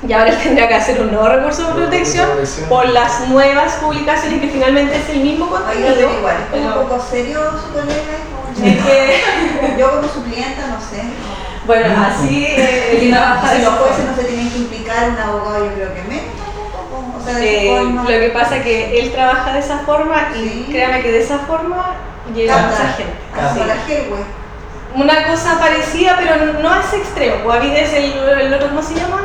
y ahora él tendrá que hacer un nuevo recurso de protección por las nuevas publicaciones que finalmente es el mismo contenido. pero igual, es un poco serio su colega. Es que, Yo como su clienta, no sé. bueno, así eh, Si de los jueces no se tienen que implicar, un abogado yo creo que menos tampoco. O sea, de Eh, forma. lo que pasa es que él trabaja de esa forma y Sí. créame que de esa forma llega Capta. mucha gente. La. Una cosa parecida, pero no a ese extremo. Guavid es el, el otro, ¿cómo se llama?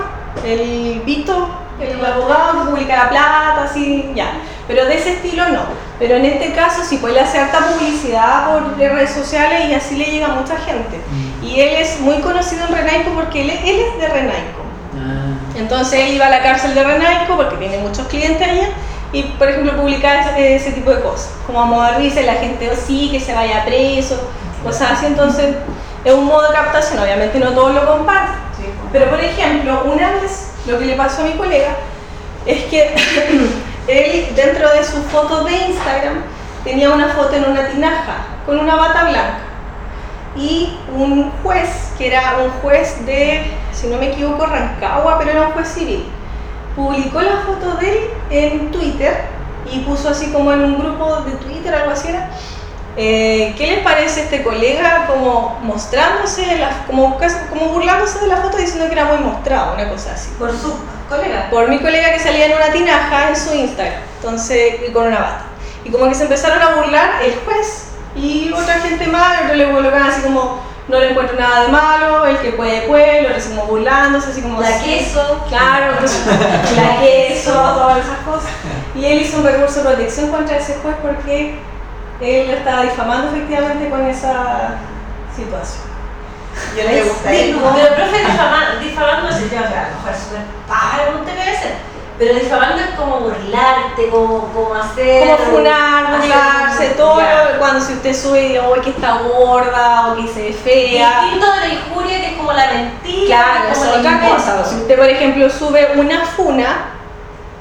El Vito, el abogado que publica la plata, así, ya. Pero de ese estilo no. Pero en este caso sí, pues él hace harta publicidad por redes sociales y así le llega a mucha gente. Y él es muy conocido en Renaico porque él, él es de Renaico. Ah, Entonces él iba a la cárcel de Renaico porque tiene muchos clientes allá y por ejemplo publicaba ese, ese tipo de cosas, como a modo de risa y la gente "Oh, sí, que se vaya preso, cosas así, entonces es un modo de captación, obviamente no todos lo comparten, Sí, pues. pero por ejemplo, una vez lo que le pasó a mi colega es que (clears throat) él dentro de sus fotos de Instagram tenía una foto en una tinaja con una bata blanca y un juez, que era un juez de, si no me equivoco, Rancagua, pero era un juez civil, publicó la foto de él en Twitter y puso así como en un grupo de Twitter, algo así era, eh, ¿qué les parece este colega como mostrándose, como, burlándose de la foto diciendo que era muy mostrado, una cosa así? Por su colega. por mi colega que salía en una tinaja en su Instagram, entonces, y con una bata. Y como que se empezaron a burlar el juez y otra gente más, otro le colocaban así como, no le encuentro nada de malo, el que puede, puede, lo como burlándose, así como... La queso. Claro, (laughs) la queso, todas esas cosas. Y él hizo un recurso de protección contra ese juez porque él lo estaba difamando efectivamente con esa situación. Yo le gusta digo, eso. Pero profe, difamando, difamando no sé, yo, o sea, a lo mejor es súper un. Pero difamando es como burlarte, como, como hacer. como funar, burlarse, todo lo- cuando si usted sube y dice, "Uy, que está gorda o que se ve fea. Distinto de la injuria que es como la mentira. Claro, es como otra cosa. Si usted, por ejemplo, sube una funa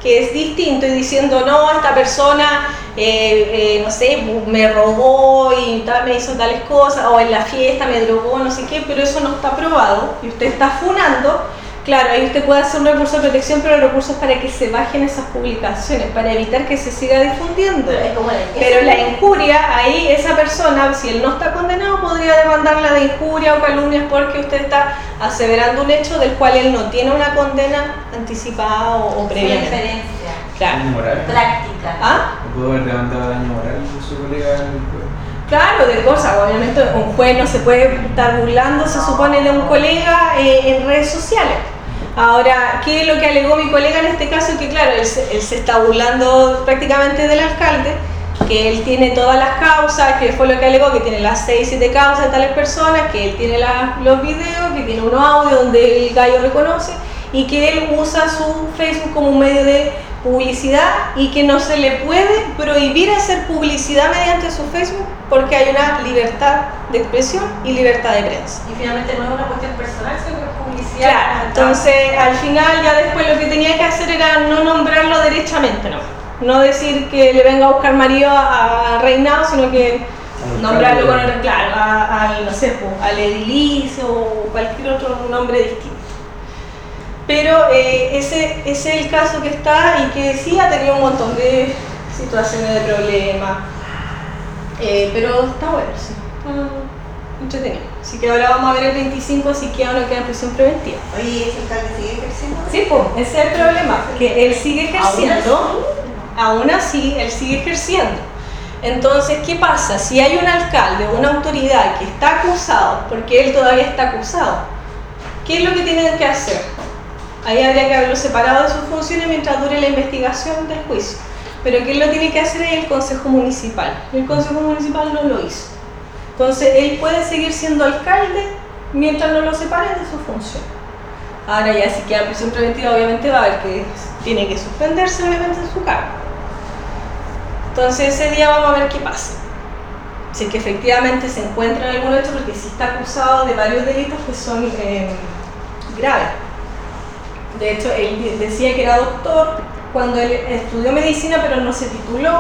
que es distinto y diciendo, no, esta persona, eh, eh, no sé, me robó y tal, me hizo tales cosas, o en la fiesta me drogó, no sé qué, pero eso no está probado y usted está funando, claro, ahí usted puede hacer un recurso de protección, pero el recurso es para que se bajen esas publicaciones, para evitar que se siga difundiendo. Pero es como la Pero la injuria, ahí esa persona, si él no está condenado, podría demandarla de injuria o calumnias porque usted está aseverando un hecho del cual él no tiene una condena anticipada o, diferencia. Claro. Práctica. ¿Ah? ¿No pudo haber demandado daño moral su colega? Claro, de cosas. Obviamente un juez no se puede estar burlando, se supone, de un colega eh, en redes sociales. Ahora, ¿qué es lo que alegó mi colega en este caso? Que claro, él se, él se está burlando prácticamente del alcalde, que él tiene todas las causas, que fue lo que alegó, que tiene las 6, 7 causas de tales personas, que él tiene la- los videos, que tiene unos audios donde el gallo reconoce y que él usa su Facebook como un medio de publicidad y que no se le puede prohibir hacer publicidad mediante su Facebook porque hay una libertad de expresión y libertad de prensa. Y finalmente no es una cuestión personal, sino que es publicidad. Claro, entonces al final ya después lo que tenía que hacer era no nombrarlo derechamente, no, no decir que le venga a buscar marido a, Reinado, sino que nombrarlo con otro, claro, a- al, no sé, al edilicio o cualquier otro nombre distinto. Pero eh, ese, ese es el caso que está y que sí ha tenido un montón de situaciones de problemas. Eh, pero está bueno, sí. está entretenido. Así que ahora vamos a ver el 25 si queda o no queda en prisión preventiva. Oye, ¿ese alcalde sigue ejerciendo? Sí, pues, ese es el problema, que él sigue ejerciendo, aún así, él sigue ejerciendo. Entonces, ¿qué pasa? Si hay un alcalde o una autoridad que está acusado, porque él todavía está acusado, ¿qué es lo que tienen que hacer? Ahí habría que haberlo separado de sus funciones mientras dure la investigación del juicio. Pero ¿quién lo tiene que hacer es el Consejo Municipal. El Consejo Municipal no lo hizo. Entonces, él puede seguir siendo alcalde mientras no lo separen de su función. Ahora ya si queda en prisión preventiva, obviamente va a haber que tiene que suspenderse obviamente de su cargo. Entonces ese día vamos a ver qué pasa. Si es que efectivamente se encuentra en algún hecho, porque sí está acusado de varios delitos que son eh, graves. De hecho, él decía que era doctor cuando él estudió medicina, pero no se tituló.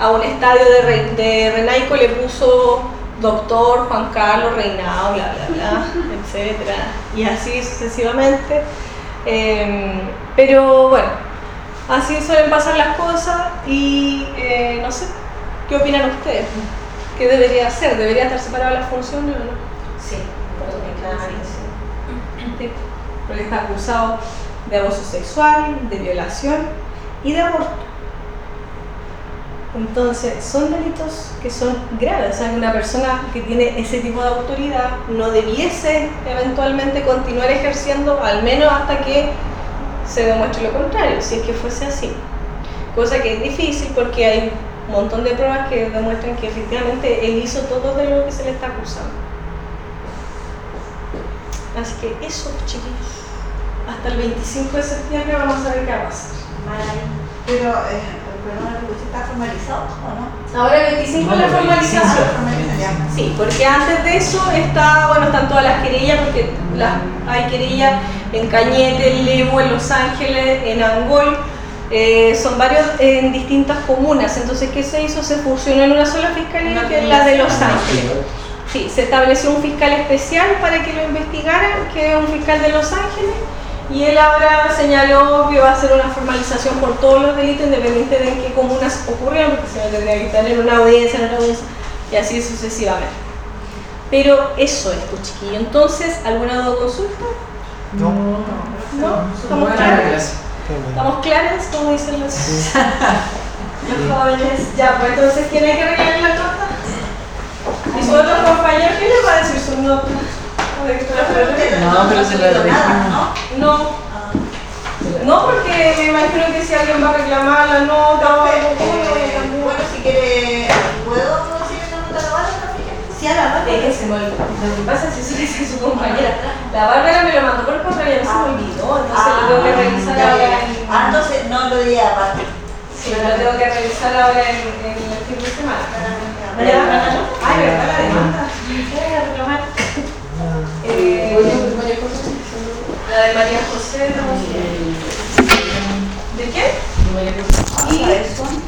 A un estadio de, Re- de Renaico le puso doctor Juan Carlos Reinao, bla, bla, bla, (laughs) etcétera, y así sucesivamente. Eh, pero bueno, así suelen pasar las cosas y eh, no sé, ¿qué opinan ustedes? ¿Qué debería hacer? ¿Debería estar separada las funciones o no? Sí, claramente. Sí, (clears throat) porque está acusado de abuso sexual, de violación y de aborto. Entonces, son delitos que son graves. O sea, una persona que tiene ese tipo de autoridad no debiese eventualmente continuar ejerciendo, al menos hasta que se demuestre lo contrario, si es que fuese así. Cosa que es difícil porque hay un montón de pruebas que demuestran que efectivamente él hizo todo de lo que se le está acusando. Así que eso, chiquillos. Hasta el 25 de septiembre vamos a ver qué va a pasar. Pero, eh, perdón, ¿el está formalizado o no? Ahora el 25 es la No, el 25. formalización. Formalización. Sí, porque antes de eso está, bueno, están todas las querellas, porque las, hay querellas en Cañete, en Levo, en Los Ángeles, en Angol, eh, son varios en distintas comunas. Entonces, ¿qué se hizo? Se fusionó en una sola fiscalía, que es la de Los Ángeles. Sí, se estableció un fiscal especial para que lo investigara, que es un fiscal de Los Ángeles, y él ahora señaló que va a hacer una formalización por todos los delitos, independiente de en qué comunas ocurrieron, porque se tendría que estar en una audiencia, en otra audiencia, y así sucesivamente. Pero eso es, pues chiquillo. Entonces, ¿alguna duda o consulta? No. ¿No? ¿Estamos Buenas claras? ¿Estamos claras? Como dicen los, (laughs) los jóvenes. Ya, pues entonces, ¿quién hay que regalar la torta? ¿Y su otro compañero qué le va a decir su nota? No, pero se la nada, ¿no? No. Ah. No, porque me imagino que si alguien va a reclamar la nota o algo. Eh, bueno, si quiere, ¿puedo decir la nota a la Bárbara también? Sí, a la Bárbara. Es que se me olvidó. Lo que pasa es que soy es su compañera. Ah. La Bárbara me lo mandó por correo, ya se me ah. olvidó. Entonces lo tengo que revisar ahora en. Ah, entonces no lo diría aparte. Sí, lo tengo que revisar ahora en, el fin de semana. ¿Verdad? Ay, ¿verdad? La demanda. La de María José, ¿no? ¿De quién? ¿Y?